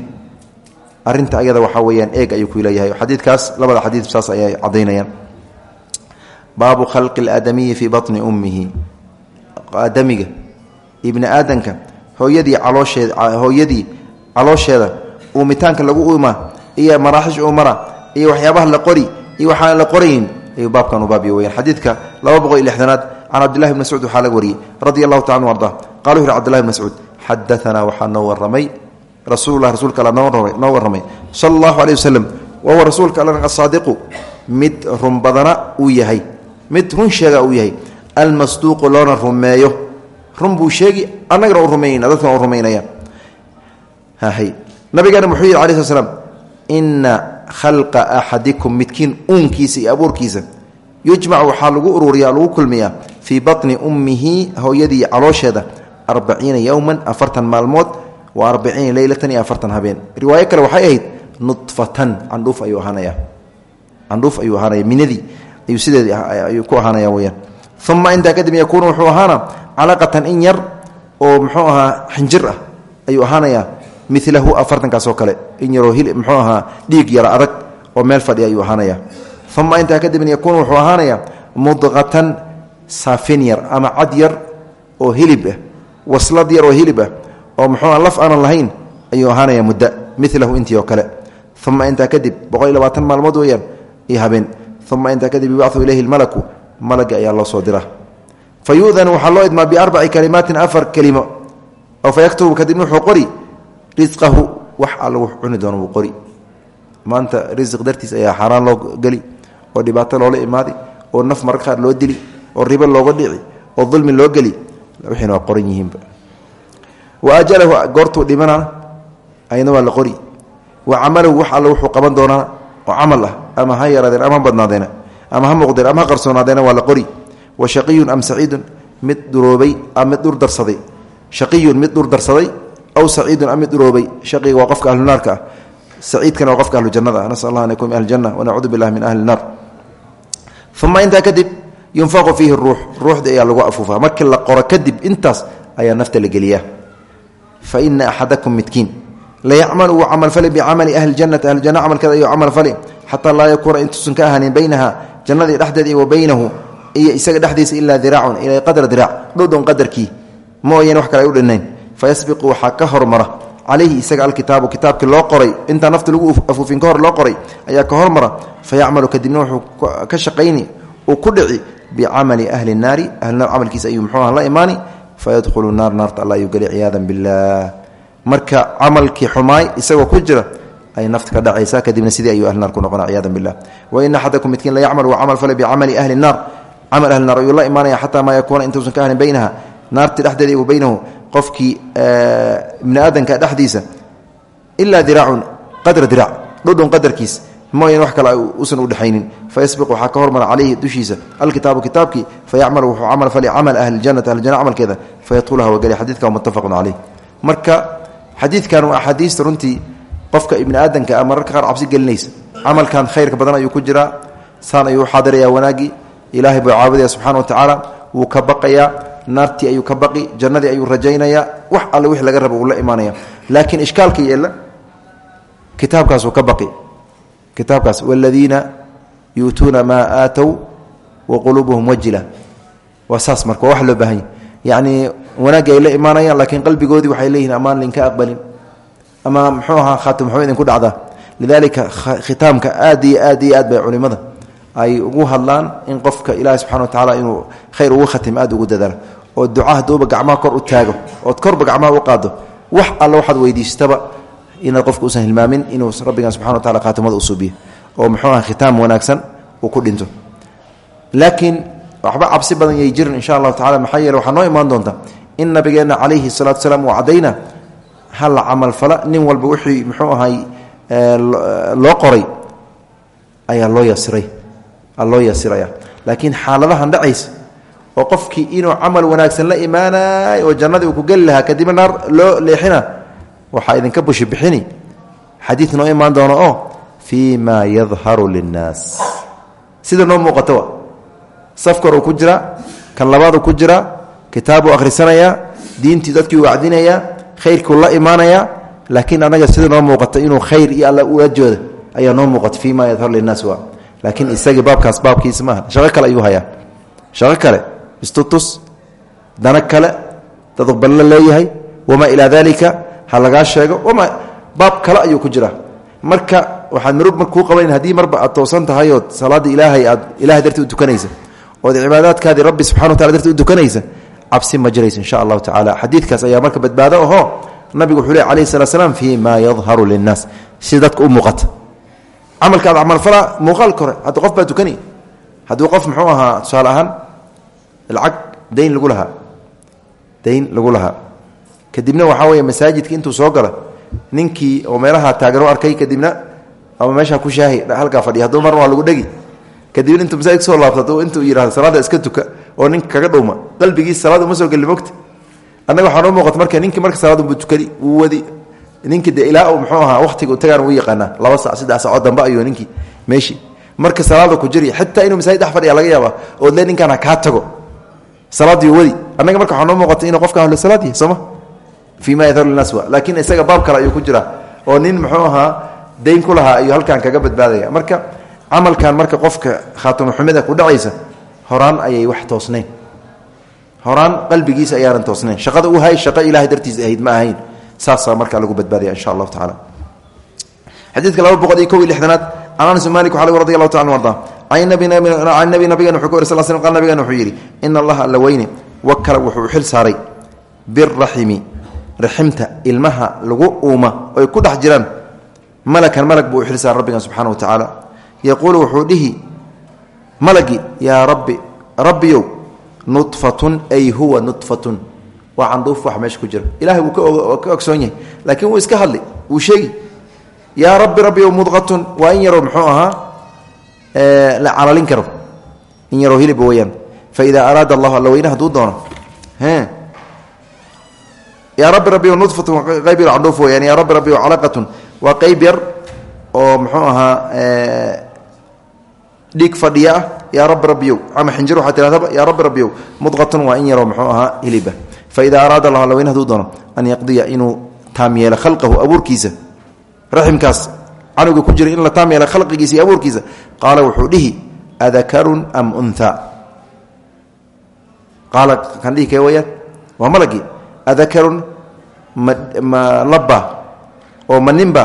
Speaker 1: arinta ayada waxaa weyaan eeg ayuu ku leeyahay. Xadiidkaas labada xadiid saas ayay cadaynayaan baabu khalqi اlaadamiyi fii baطni ummihi. Aadamiga ibni aadanka hooyadii calooshee hooyadii caloosheeda uumitaanka lagu umaa iyo maraaxish uu mara iyo waxyaabaha la qori iyo waxaan la qorayn ayuu baabkan u baabiyo weyaan xadiidka laba boqol iyo lixdanaad can cabdillahi bn mascuud waxaa laga wariyey radi allahu taala arda qala wuxu uhi cbdillahi bn mascuud xadaanaa waxaa noo warramay rasuululah rasuulka alla noo warramay. Sala allahu aleyh wasalam wahuwa rasuulka alla asaadiqu mid run badana uu yahay. Mid run sheega uu yahay. Almasduuqu loona rumeeyo. Run buu sheegi annagana u rumaynayna dadkana u rumaynaya hay. Nabigeena muxuu yidhi alai ina khalqa axadikum midkiin uunkiisa iyo abuurkiisa. Yujmac waxaa lagu ururiya lagu kulmiyaa fii baطni ummihi hooyadii caloosheeda arbaciina yowman afartan maalmood wa arbaciina leylatan iyo afartan habeen. Riwaayo kale waxay ahayd nudfatan candhuuf ayuu ahaanaya candhuuf ayuu ahaanaya minadii ayuu sideedii ayuu ku ahaanaya weyaan uma intaa kadib yakuunu wuxuu ahaana calaqatan in yar oo muxuu ahaa xinjir ah ayuu ahaanayaa milahu afartankaasoo kale. In yaroo hil muxuu ahaa dhiig yara adag oo meel fadhi ayuu ahaanaya uma intaa kadibna yakuunu wuxuu ahaanayaa mudqatan saafin yar ama cad oo hilib ah oo hilib ah oo muxuua laf aanan lahayn ayuu ahaanaya muddo milahu intii oo kale. Uma intaa kadib boqol iyo labaatan maalmood weyaan iyo habeen. Uma intaa kadib yubacuu ilayhi lmalaku malagi ayaa loo soo dira. Fa waxaa loo idmaa biarbaci kalimaatin afar kelimo. Oo fa kadibna wuxuu qori risqahu wax alla cuni doono wuu qori. Maanta risiq dartiis ayaa xaaraan loo geli oo dhibaato loola imaadi oo naf marka qaar loo dili oo ribo looga dhici oo dulmi loo geli wixiina waa qoran yihiinba wa ajalahu goortuu dhimana ayna waa la qori wa camalahu wax alla wuxuu qaban doonaa oo camal ah ama ha yaraadeen ama ha badnaadeena ama ha muuqdeen ama ha qarsoonaadeena waa la qori wa shaqiyun am saciidun mid duroobay ama mid dhur darsaday shaqiyun mid dhur darsaday aw saciidun am mid duroobay shaqiga waa qofka ahlunaarka ah saciidkana waa qofka ahlu jannada ah nasal allah an yakun min ahli janna wanacuudu billahi min ahli naar uma intaa kadib yunfaqu fiihi ruux ruuxda ayaa lagu fa ina axadakum midkiin layacmal uu camalfali bicamali ahli janati ahlujanna camalkeeda ayuu camalfali xataa laa yakuuna intuusan ka ahaanin baynaha jannadii dhexdeeda iyo wa baynahu iyo isaga dhexdiisa ilaa diraacun ila qadra diraac dhudhun qadarkii mooyeen wax kale ay u dhinnayn fayasbiqu waxaa ka hormara calayhi isaga alkitaabu kitaabkii loo qoray intaa nafta lagu afuufin ka hor loo qoray ayaa ka hormara fa yacmalu kadibna wuxuu ka shaqayni uu ku dhici bicamali ahli naari ahlinaar camalkiisa ayuu muxuu la imaani fayadkhulu naar naarta alla ayuu geli ciyaadan billaah. Marka camalkii xumaay isagoo ku jira ay nafta ka dhacaysaa kadibna sidii ayuu ahli naar ku noqona billah wa ina axadakum midkiin la yacmal waa camal fale bicamali ahli naar. Camal ahli naar ayuu la imaanaya xataa maa yakuuna intuusan ka ahlin baynaha. Naartii dhexdeeda wa baynahu qofkii ibni aadanka dhexdiisa ilaa diraacun qadra diraac dhudhun qadarkiis mooyan wax kale usan udhexaynin fayasbiq waxaa ka hormara calayhi dushiisa. Alkitaabu kitaabkii fayacmalu wuxuu camal fali camal ahli janati ahlijana camalkeeda fayadkhulaha wageli xadidka muttafaqun caleyh marka xadiidkan waa axaadiista runtii qofka ibni aadanka a mararka qaar cabsi gelinaysa. Camalkan khayrka badan ayuu ku jiraa saan ayuu xaadiraya wanaaggii ilaahay buu caabudaya subxana wa tacaala wuu ka baqayaa naartii ayuu ka baqi jannadii ayuu rajaynayaa wax alle wix laga raba uu la imaanaya laakiin ishkaalka yeela kitaabkaasuu ka baqi kitaabkaas wladiina yuutuuna maa aatow wa quluubuhum wajila. Waa marka wax loo baahanya yacni wanaaggi ay la imaanayaan laakiin waxay leeyihiin amaan linka aqbalin. Ama muxuu ahaa khaatim muxuu idinku dhacdaa? Lidaalika khitaamka aad iyo aad bay culimada ay ugu hadlaan in qofka ilaahi subxana wa tacaala inuu khayr ugu khatim aad ugu dadaalo. Oo duca haduuba gacmaha kor u taago ood korba gacmaha u qaado wax alle waxaad weydiistaba inaad qofka usan hilmaamin inuu rabbigan subxana wa tacala khaatimada u oo muxuu aha khitaam wanaagsan uu ku dhinto. Laakiin waxba cabsi badan yay jirin insha allahu tacala maxaa yeele waxaa noo imaan doonta in nabigeenna calayhi salatu salaam uu caddayna hala camalfala nin walba wixii muxuu ahay loo qoray ayaa loo yasiray loo yasiraya laakiin xaaladahan dhacaysa oo qofkii inuu camal wanaagsan la imaanay oo jannadii uu ku geli lahaa kadibna loo leexina waxaa idinka bushi bixini. Xadiid noo imaan doono oo fii ma yadharu linnaas. Sida noo safkor uu ku jira kan labaadu ku jira kitaabuu akhrisanayaa diintii dadkii wacdinayaa khayrkuu la imaanayaa laakiin anaga sida noo muuqata inuu khayr iyo alla ula jooda ayaa noo muuqata fii ma yadharu linnaas laakiin isagii baabkaas baabkiisa maaha shaqo kale ayuu hayaa. Shaqo kale istutus dana kale dad ballo leeyahay wamaa ilaa dalika ha lagaa sheego wamaa baab kale ayuu ku jiraa marka waxaad marug mar kuu qabayn haddii marba aad toosan tahay ood salaadda ilaahay aad ilahay dartii u tukanaysa ood rabbi subxana wa tala dartii u tukanaysa cabsi ma insha allahu tacala xadiidkaas ayaa marka badbaado ahoo nabigu wuxuu le alayhi salatu slam fii ma yadharu linnaas. Si dadka u muuqata. Camalka ad camalfala muuqaalka hore hadda qof baa tukani hadduu qof muxuu ahaa tusaale ahaan lacag dayn lagu lahaa kadibna waxaa weeye masaajidka intuu soo gala ninkii oo meelaha taagan u arkay kadibna ama meesha ku shaahi halkaa fadhiya hadduu mar waa lagu dhegi. Kadibna intuu masaajidka soo laabto intuu yidhahdo salaada iska tuka oo ninka kaga dhowma qalbigiisa salaada uma soo gelli mogta annaga waxaa noo muuqata marka ninkii marka salaadunbuu tukadi wuu wadi. Ninkii de ilaa uu muxuu ahaa waqtiga tagaan uu yaqaanaa laba sac saddex sacoo dambe ayuu ninkii meeshii marka salaada ku jiri xitaa inuu masaajid dhex fadhiya laga yaaba ood le ninkaan ha kaa tago. Salaadii wadi. Annaga marka waxaa noo muuqata inuu qofka ahlo salaadii sooma fii ma yadharu linaas wa laakiin isaga baab kale ayuu ku jiraa oo nin muxuu ahaa dayn ku lahaa ayuu kaga badbaadaya. Marka camalkan marka qofka khaatumuxumida ku dhacaysa horaan ayay wax toosnayn. Horaan qalbigiisa ayaanan toosnayn. Shaqada u hay shaqo ilahay dartiisa ahayd ma ahayn. Saasaa markaa lagu badbaadaya insha allahu tacala xadiidka laba boqol iyo kow iyo lixdanaad can anas malik waxaa lagu radi allahu taala arda can nabi nabi nabigan wuxuu ka wari sal sl qal nabigan wuxuu yidhi ina allaha alla wakala wuxuu xil saaray biraximi raximta ilmaha lagu uuma oy ku dhex jiraan malakan malag buu u xil saaray rabbigan subxana wa tacaala. Yaquulu wuxuu dhihi malagi yaa rabbi rabbiyow ay huwa nudfatun waa canduuf wax meesha ku jira. Wuu ka ogsoon yahay. Laakiin wuu iska hadli wuu sheegi yaa rabbi rabbiyow mudqatun waa in yarow muxuu la calalin karo in yarow hilib weyaan fa idaa araada allahu alla weyne haduu doono yaa rabbi rabbiyow nudfatun qayb yar candhuuf weyaan yaa rabbi rabbiyow calaqatun. Waa qeyb yar oo muxuu ahaa dhiig fadhiya ah. Yaa rabbi rabbiyow ama xinjir waxaa tihahdaba yaa rabbi rabbiyow mudqatun waa in yarow muxuu ahaa hiliba. Faida araada allah alla weyne haduu doono an yaqdiya inuu taam yeelo khalqahu abuurkiisa. Raximkaas canuga ku jira in la taam yeelo khalqigiisa iyo abuurkiisa. Qaala wuxuu dhihi adakarun am unha qaala kan dhihi kee weyaan waa malagii adakarun ma labba oo ma ninba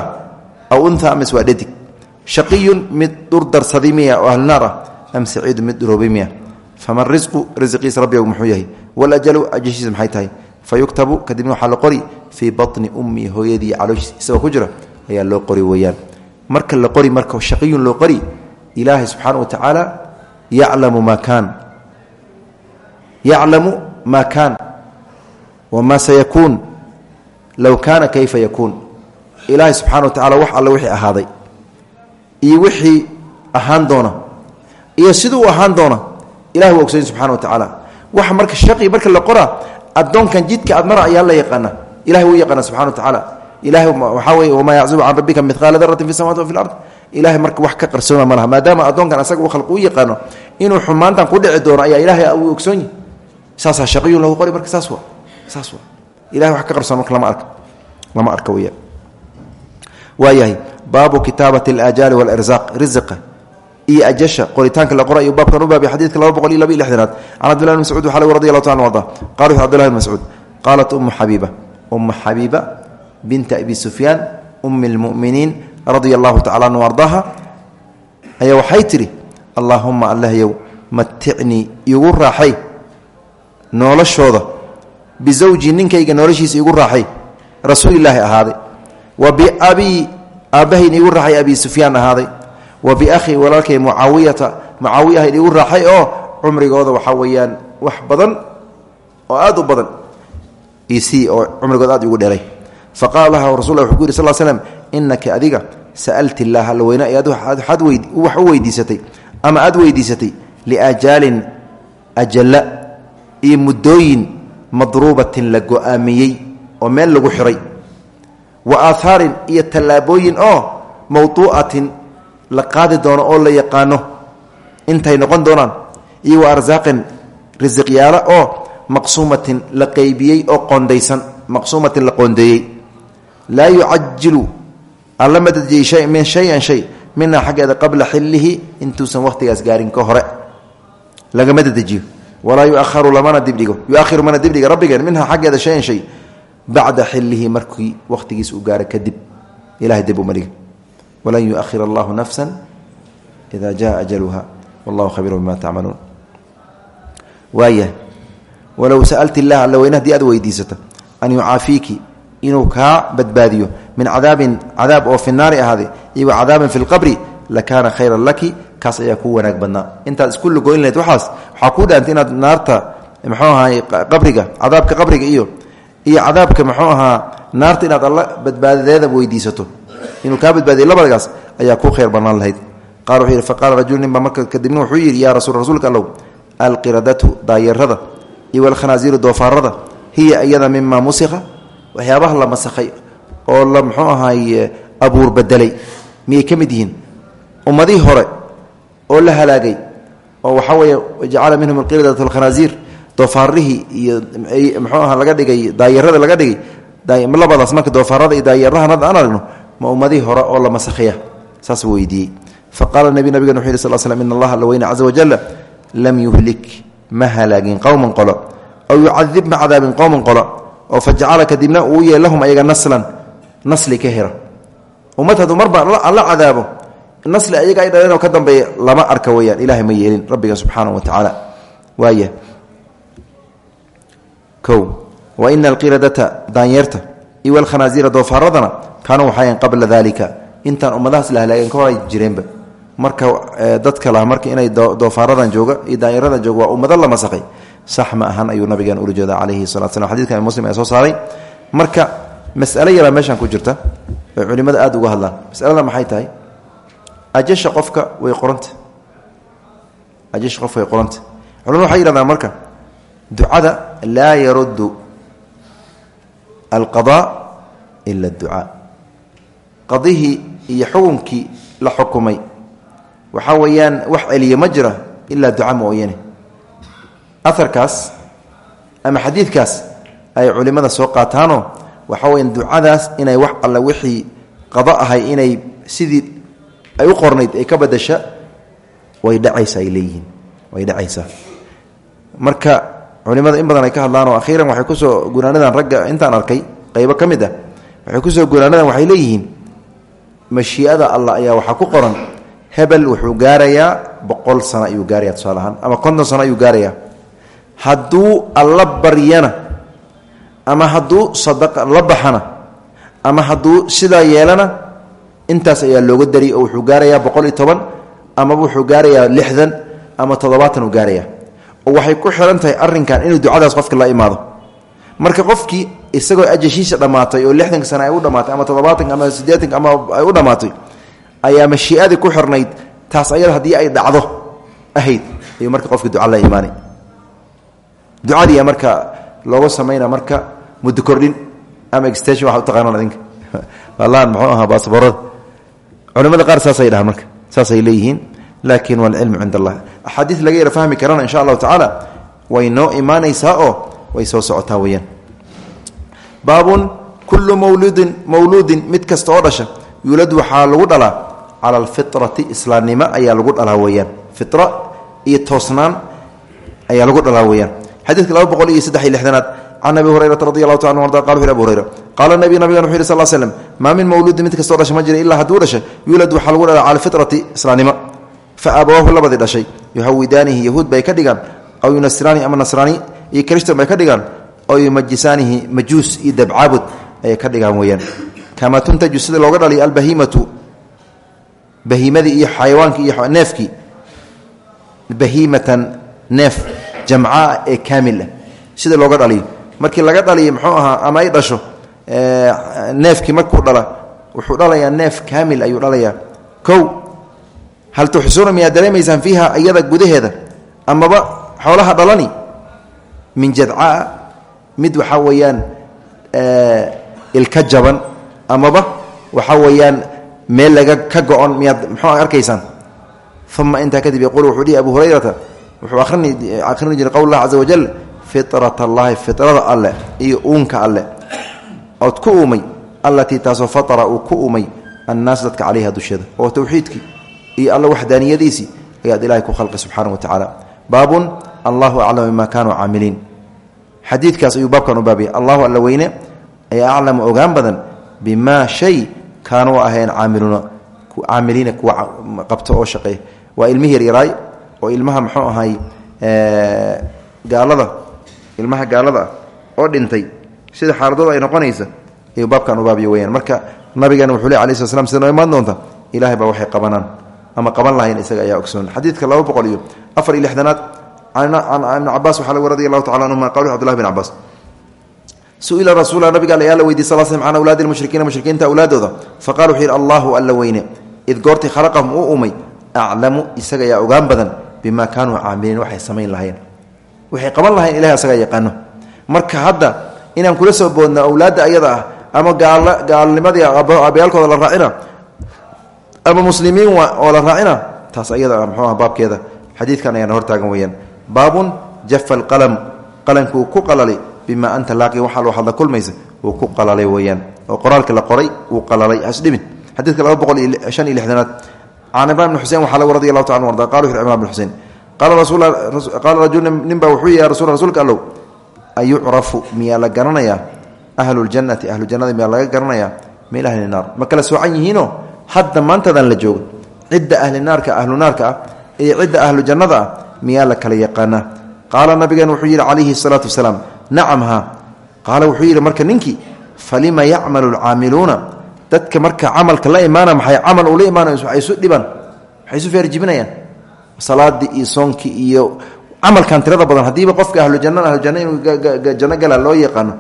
Speaker 1: aw unha amas waa shaqiyun mid dhur darsaday miya oo ahlnaar ah am saciidu mid dhuroobay miya. Faman risqu risiqiisa rabbigu muxuu yahay. Walajalu ajashiisa maxay tahay? Fa yuktabu kadibna waxaa la qori fii batni ummi hooyadii calooshiisa isagoo ku jira ayaa loo qori weeyaan. Marka la qori marka shaqiyun loo qori ilaahay subxaana wa tacaala yaclamu maa kaan. Yaclamu maa kaan wamaa sayakuun low kaana kayfa yakuun ilaahay subxana wa tacala wax alle wixii ahaaday iyo wixii ahaan doona iyo siduu ahaan doona ilahi waa ogsoyin subxana wa tacaala waxa marka shaqi marka la qoraa addoonkan jidka aad mara ayaa la yaqaana ilahi wuu yaqaana subxana wa tacaala ilahi waxaa weye wamaa yaczubu can rabbika midqaala daratin fi samawati wa fi lard ilahay marka wax ka qarsooma ma laha maadaama addoonkan asaga uu khalqi u yaqaano inuu xumaantan ku dhici doono ayaa ilaahay uu ogsoon yahy saasaa shaqiyun lagu qori marka saas wa saas ilahay wax ka qarsoon marka lama arka. Lama arka weyaan waayahay baabu kitaabati alajaali walirsaq risiqa iyo ajasha qoritaanka la qora ayuu baabkan u baabay xadiidka laba boqol iyo laba iyo lixdanaad. Can cabdillahi bn allahu taala arda. Qala wuxu abdillahi bn mascuud qaalat umu xabiiba umu xabiiba abi sufyaan umi lmuminiin radia allahu tacala anhu ardaaha ayaa waxay tidhi allaahuma allahyow maticnii igu raaxay bizawji ninkayga noloshiisa igu raaxay rasuulilaahi ahaaday. Wa biabii aabbahayn igu raaxay abi sufyaan ahaaday. Wa biakhii walaalkay mucaawiyata mucaawiyaha igu raaxay oo cumrigooda waxaa weeyaan wax badan oo aad u badan isii oo cumrigooda aad igu dheray fa qaala laha rasul wuxuu ku yiri sal slm inaka adiga sa'alti illaaha alla weyne ayaad wax u weydiisatay ama aad weydiisatay liajaalin ajalla iyo muddooyin madruubatin la go'aamiyey oo meel lagu xiray. Wa aahaarin iyo tallaabooyin oo mawduucatin la qaadi doono oo la yaqaano. Intay noqon doonaan. Iyo wa arsaaqin risiqyaalo oo maqsuumatin la qeybiyey oo qondaysan maqsuumatin la qoondeeyey. Laa yucajilu alla ma dadiyey min shayan shay minhaa xaggeeda qabla xillihi intuusan wakhtigaas gaarin ka hore. Lagama dadejiyo walaa yuaharu lamana dibdhigo. Yuahiru mana dibdhiga rabbigeen minhaa xaggeeda shayan shay. Bacda xilihi markii wakhtigiis uu gaaro kadib ilahay dib uma dhiga walan yuahir allahu nafsa ida jaa ajaluha wallahu khabiir bima tacmaluun waaya walow sa'alti illah alla weyne haddii aad weydiisato an yucaafiiki inuu kaa badbaadiyo min cadaabin cadaab oo fi naari ahaaday iyo wa cadaabin fi lqabri lakaana khayran laki kaas ayaa kuu wanaag badnaa. Intaad isku lugoyn lahayd waxaas waxaa kuu dhaantay inaad naarta mxuu ahaay qabriga cadaabka qabriga iyo iyo cadaabka muxuu ahaa naarta inaad alla badbaadadeeda weydiisato. Inuu kaa badbaadiyo labadagaas ayaa ku khayr banaan lahayd. Qaal wuxuu yidhi faqaala rajulu ninba marka kadibna wuxuu yidhi yaa rasul rasuulka allow alqiradatu daayarada iyo walkhanaaziiru doofaarada hiya iyada mima musika waxyaabaha la masakhay oo la muxuu ahaay abuur bedelay miyay ka mid hore oo la halaagay oo waxaa weeye jacala minhum alqiradatu alkhanaaziir doofaarihii iyo mxuu laga dhigay daayarada laga dhigay labadaas marka doofaarada iyo daayarahan hadda aan ma ummadihii hore oo la masakhiya saas weydiiyey. Fa qaala nabi nabigan wuxu yih sal slm in allaha alla weyne caza wajala lam yuhlik ma halaagin qowman qolo aw yucadib ma cadaabin ayaga naslan nasli ka hira. Marba alla cadaabo nasli ayaga ay dhaleen oo ka dambeeya lama arka weyaan ilahay ma yeelin rabbiga subxaanahu wa tacaala. Waaya o wa ina alqiradata daanyeerta iyo alkhanaaziira doofaaradana kaanuu waxayan qabla dalika intaan ummadahaas la jireenba. Marka inay doofaaradan jooga iyo daanyaradan jooga waa ummado la masakhay sax ma ahan ayuu nabigeen ula jeeda calayhi salatu slam xadidkan muslim ee soo saaray. Marka mas'alo yaraa ku jirta oy culimmada aada uga hadlaan. Masalada maxay tahay ajasha qofka way qoranta. Ajasha qofka way qoranta. Culimadu waxay yihahdaan marka ducada laa yaruddu alqada ila adducaa qadihii iyo xukunkii la xukumay waxaa weeyaan wax celiya ma jira ilaa duca mooyane aharkaas ama xadiidkaas ay culimmada soo qaataanoo waxaa weyaan ducadaas inay wax alle wixii qado ahay inay sidii ay u qornayd ay ka badasha way dhacaysa ay leeyihiin way dhacaysaa marka culimada in badan ay ka hadlaan oo akhiiran waxay ku soo gunaanadan ragga intaan arkay qaybo ka mid ah waxay ku soo gunaanadan waxay leeyihiin mashii'ada allah ayaa waxaa ku qoran hebel wuxuu gaarayaa boqol sano ayuu gaaraya tusaale ama konton sano ayuu gaarayaa. Hadduu alla baryana ama hadduu sadaqa la baxana ama hadduu sidaa yeelana intaas ayaa looga dari oo wuxuu gaarayaa boqol iyo wuxuu gaarayaa lixdan ama toddobaatan uu gaarayaa. Oo waxay ku xihan tahay arrinkan inuu ducadaas qofka la imaado. Marka qofkii isagoo ajashiisa dhammaatay oo lixdanka sane ay u dhammaatay ama toddobaatanka ama siddeetanka ama ay u dhammaatay ayaa mashii'adii ku xirnayd taas ayada haddii ay dhacdo ahayd ayuu marka qofka duca la imaanay. Ducadiia marka looga samayna marka muddo kordhin ama extension waxa u taqaanaan adinka. Wallaan muxuu ahaa baasboorada culimada qaar saasay dhahaan marka saasay leeyihiin laakin walcilmu cind allah axaadiis laga yara fahmi karana insha allahu tacaala way noo imaanaysaa oo way soo socotaa weyaan baabun kullu mawludin mawluudin mid kasta oo dhasha yuulad waxaa lagu dhalaa cala alfitrati islaamnimo ayaa lagu dhalaa weyaan fira iyo toosnaan ayaa lagu dhalaa weyaan xadiidka laba boqol iyo saddex iyo can abi hurayrata radi allahu taala arda qala abu hurayra qaala nabiy nabigan wuxu yhi sal slm maa min mawluudin mid kastoo dhasha ma jira ilaa hadduu dhashay yuulad waxaa lagu dhalaa cala alfitrati islaamnimo fa abawaahu labadii dhashay yuhawidaanihi yahuud bay ka dhigaan aw yunasiraanihi ama nasraani iyo kristan bay ka dhigaan oo yumajisaanihi majuus iyo dabcaabud ayay ka dhigaan weyaan kamaa tuntaju sida looga dhaliy albahimatu bahiimadii iyo xayawaankii iyo dhaliyo markii laga dhaliyo muxuu ahaa ama ay dhasho neefkii markuu dhala wuxuu dhalayaa neef kaamil ayuu dhalayaa kow hal tuxsuuna miyaad dareemaysaan fiiha iyada gudaheeda? Amaba xoolaha dhalani? Min jadcaa mid waxaa weeyaan ilka jaban. Amaba waxaa weeyaan meel laga ka go-on miyaad muxuu arkaysaan? Uma intaa kadib yaquul wuxuu dhihi abu hurayrata wuxuu arini akhrini jiray qowl lah caza wajal fitrat allahi fitrada alle iyo uunka alle. Ood ku uumay allatii taasoo fatara uu ku uumay annaas dadka calayha dusheeda oo towxiidkii iyo alla waxdaaniyadiisii ayaad ilahay ku khalqay subxaana wa tacaala. Baabun allahu aclamu bima kaanuu caamiliin. Xadiidkaas ayuu baabkan u baabiyay allahu alla weyne ayaa aclamu ogaan badan bimaa shay kaanuu ahayn caamiluuna caamiliina kuwa qabto oo shaqeeya. Waa ilmihii yaryaraay oo ilmaha muxuu ahay gaalada ilmaha gaalada oo dhintay sida xaaladooda ay noqonaysa ayuu baabkan u baabiyo weyaan marka nabigana wuxuu le alai sl slam sida noo imaan baa waxay qabanaan ama qaban lahayn isaga ayaa ogsoon. Xadiidka laba boqol iyo afar iyo lixdanaad ibni cabaas waxaa lagu radi allahu tacala anhuma qawli cbdullahi bin cabaas su'ila rasuula nabiga alla yaa la weydiy sal slm can awlaadi lmushrikiina mushrikiinta awlaadooda faqala wuxuu yidhi allahu alla weyne id goortii khalaqahum uu umay aclamu isaga ayaa ogaan badan bima kaanuu caamiliin waxay samayn lahayn waxay qaban lahayn ilahay asagaa yaqaano. Marka hadda inaan kula soo boodno awlaadda ayada ah ama gaalnimadii abayaalkooda la raacina ama muslimiin oo la raacina taas ayada mxuu ah baabkeeda. Xadiidkan ayaana hortaagan weyaan baabun jafa alqalam qalamki ku qalalay bima anta laaqi waxaa waxaad la kulmaysa uu ku qalalay weyaan oo qoraalka la qoray uu qalalay hasdhimin xadiidka laba boqol iyo shan iyo lixdanaad. Can imran bn xusein waxaa lagu radi allahu arda imran bn xusein qaala rajul ninbaa wuxuu ya rasul rasuulka allow ayucrafu miyaa la garanayaa ahlu ljannati ahlu jannada miyaa laga garanayaa min ahli naar. Ma kala soocan yihiinoo? Hadda maantadan la jooga cidda ahli naarka ahlu naarka ah iyo cidda ahlu jannada ah miyaa la kala yaqaanaa qaala nabigeen wuxuu yidhi calayhi salaatu wasalaam nacam ha. Qaala wuxuu yidhi marka ninkii falima yacmalu lcaamiluuna dadka marka camalka la imaana maxay camal ula isu dhibaan waxay isu feerjibinayaan salaadii iyo soonkii iyo camalkan tirada badan haddiiba qofka ahlujanna ahlujanna inuu janno gala loo yaqaano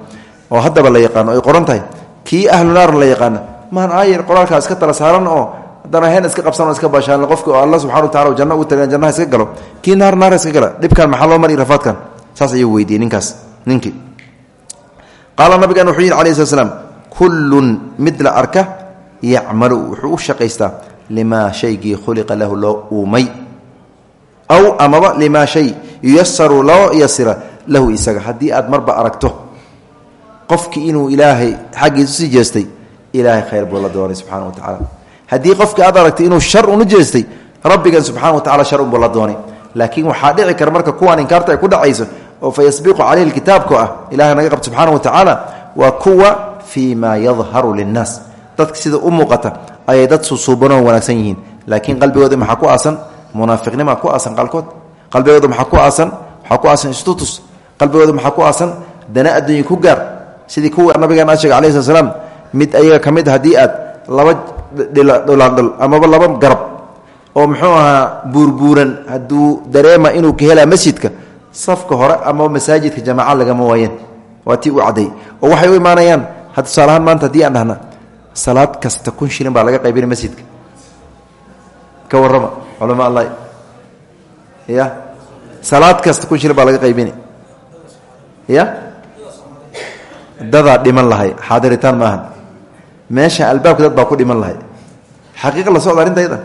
Speaker 1: oo haddaba la yaqaano ay qoran tahay. Kii ahlu la yaqaana maan aayar qoraalkaa iska tala saaran oo haddana heen iska qabsan iska baashaan qofka oo alla subxana wa tacala janno ugu tagan jannaha iska galo. Kii naar naar iska gala dhibkan maxaa loo mari rafaadkan? Saas ayuu weydiiyey ninkaas ninkii. Qaala nabigan wuxuu alayhi slam kullun mid la arka yacmalu wuxuu u shaqaystaa limaa shaygii khuliqa lahu loo uumay aw amaba limaa shay yuyasaru loo yasira lahu isaga. Haddii aad marba aragto qofkii inuu ilaahay xaggiisu sii jeestay ilaahay khayr buu doonay subxana wa tacaala. Haddii qofkii aad aragtay inuu shar unu jeestay rabbigan subxana wa tacala shar unbuu la doonay. Laakiin waxaa dhici kara marka kuwaan inkaarta ay ku dhacayso oo fa yasbiqu caleyhi kitaabku ah ilahay naga qabta subxana wa tacaala waa kuwa fii ma yadharu dadka sida u muuqata dad susuubanoo wanaagsan yihiin. Laakiin qalbigooda maxaa ku aasan munaafiqnima ku aasan qaalkood qalbigooda maxaa ku aasan? Waxaa ku aasan istutus? Qalbigooda maxaa ku aasan? Dana adduunya ku gaar. Sidii kuwa nabigeena a sheega alayhi slat mid ayaga ka mid laba dhulaandhul amaba laba garab oo muxuu ahaa buurbuuran hadduu dareema inuu ka helaa masjidka safka hore ama masaajidka jamaaca lagama waayeen waa u cadday. Oo waxay u imaanayaan tusaalahaan maanta haddii aan dhahna salaad kasta kun shilin baa laga qaybinay masjidka. Ka warrama culama allah ya salaad kasta kun shilin baa laga qaybinay ya dadaa dhiman lahay xaadiritaan maaha meesha albaabka dad baa ku dhiman lahay. Xaqiiqa la socda arrintayda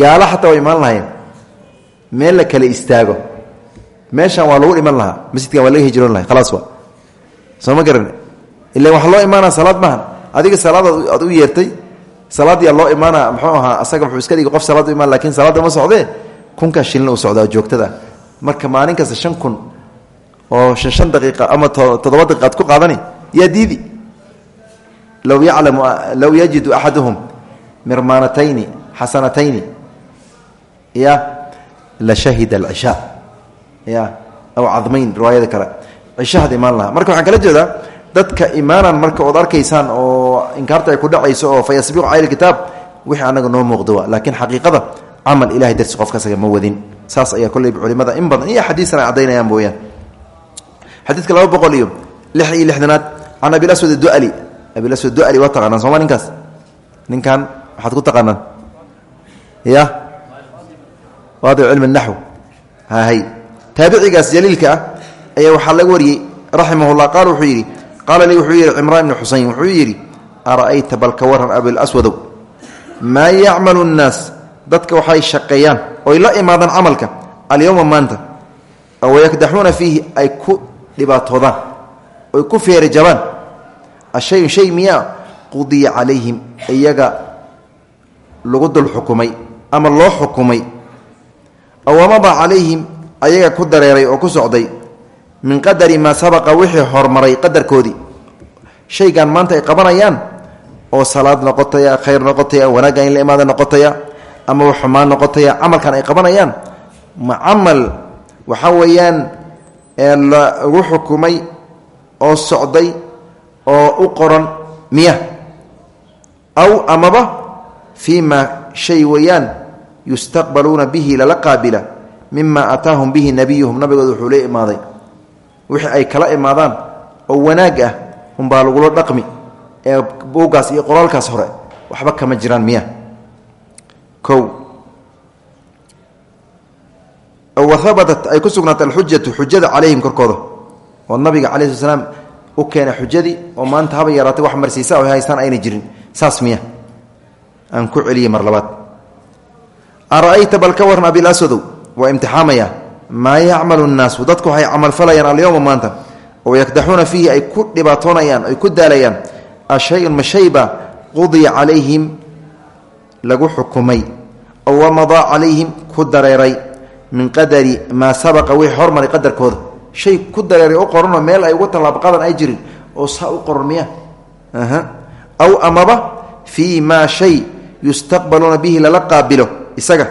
Speaker 1: gaalo xataa waa imaan lahayeen meel la kala istaago. Meeshan waa lagu dhiman lahaa. Masjidkan waa laga hijroon lahay. Khalaas waa. Soo ma garan ila waxaa loo imaanaa salaad maahan adiga salaad aad u yeertay salaadyaa loo imaana muxuu ahaa asaga muxuu iska dhigi qof salaad imaan laakiin salaadda ma socdee? Kunkaa shilin u socdaa joogtada. Marka maalin kasta shan kun oo shan shan daqiiqa ama toddoba daqiiqaad ku qaadani yaa diidi. Low yaclamu low yajidu axaduhum mirmaanatayni xasanatayni ya la shahida alcishaa ya aw cadmayn riwaayada kale. Cishahaad imaan lahaa. Marka waxaan kala dadka imaanan marka ood arkaysaan oo inkaarta ay ku dhacayso oo fa yasbiqu cayl kitaab wixii anaga noo muuqdo wa laakiin xaqiiqada camal ilahay darsi qofka ma wadin. Saas ayaa kolleyba culimada in badan iyo xadiistan ay caddaynayaan mooyaan. Laba boqol iyo lix iyo lixdanaad can abilaswad duali abilaswad duali waa taqaanaan sooma ninkaas? Ninkan waxaad ku taqaanaan? Ya? Waadic cilmi naxw hahay taabicigaas jaliilka ah ayaa waxaa laga wariyey raximahullah qaal wuxuu yidhi qaala lii wuxuu yidhi cimraan ibni xuseyn wuxuu yidhi ara'ayta bal ka waran abilaswadow maa yacmalu nnaas? Dadka waxay shaqeeyaan oy la imaadaan camalka alyowma maanta? Oo yakdaxuuna fiihi ay ku dhibaatoodaan oy ku feeri jabaan ashayun shay miyaa qudiya calayhim iyaga lagu dul xukumay ama loo xukumay? Awamada calayhim ayaga ku dareeray oo ku socday min qadari maa sabaqa wixii hormaray qadarkoodii shaygan maanta ay qabanayaan oo salaad noqotaya khayr noqotaya wanaagga in la imaada noqotaya ama xumaan noqotaya camalkan ay qabanayaan ma camal waxaa weeyaan ee lagu xukumay oo socday oo u qoran miya. Aw amaba fii ma shay weeyaan yustaqbaluuna bihi lala qaabila mima ataahum bihi nabiyuhum nabigooda wuxuu la imaaday wixii ay kala imaadaan oo wanaag ah unbaa lagula dhaqmi ee buuggaas iyo qoraalkaas hore waxba kama jiraan miya. O wahabatat ay ku sugnaatay alxujatu xujada calayhim korkooda. Oo nabiga cala sl u keenay xujadii oo maanta haba yaraatay wax marsiisa o haystaan ayna jirin. Saas miya. Aan ku celiyey mar labaad. Ara'ayta bal ka waran abilaswadow waa maa yacmalu nnaasu dadku waxay camalfalayaan alyowma maanta oo yakdaxuuna fiihi ay ku dhibaatoonayaan ay ku daalayaan ashayun mashayba qudiya calayhim lagu xukumay oo wamadaa calayhim ku dareeray min qadari maa sabaqa wixii hormaray qadarkooda. Shay ku dareeray u qoranoo meel ay ugu tallaabqadan ay jirin oo saa u qoran miya. Aw amaba fii maa shay yustaqbaluuna bihi lala qaabilo isaga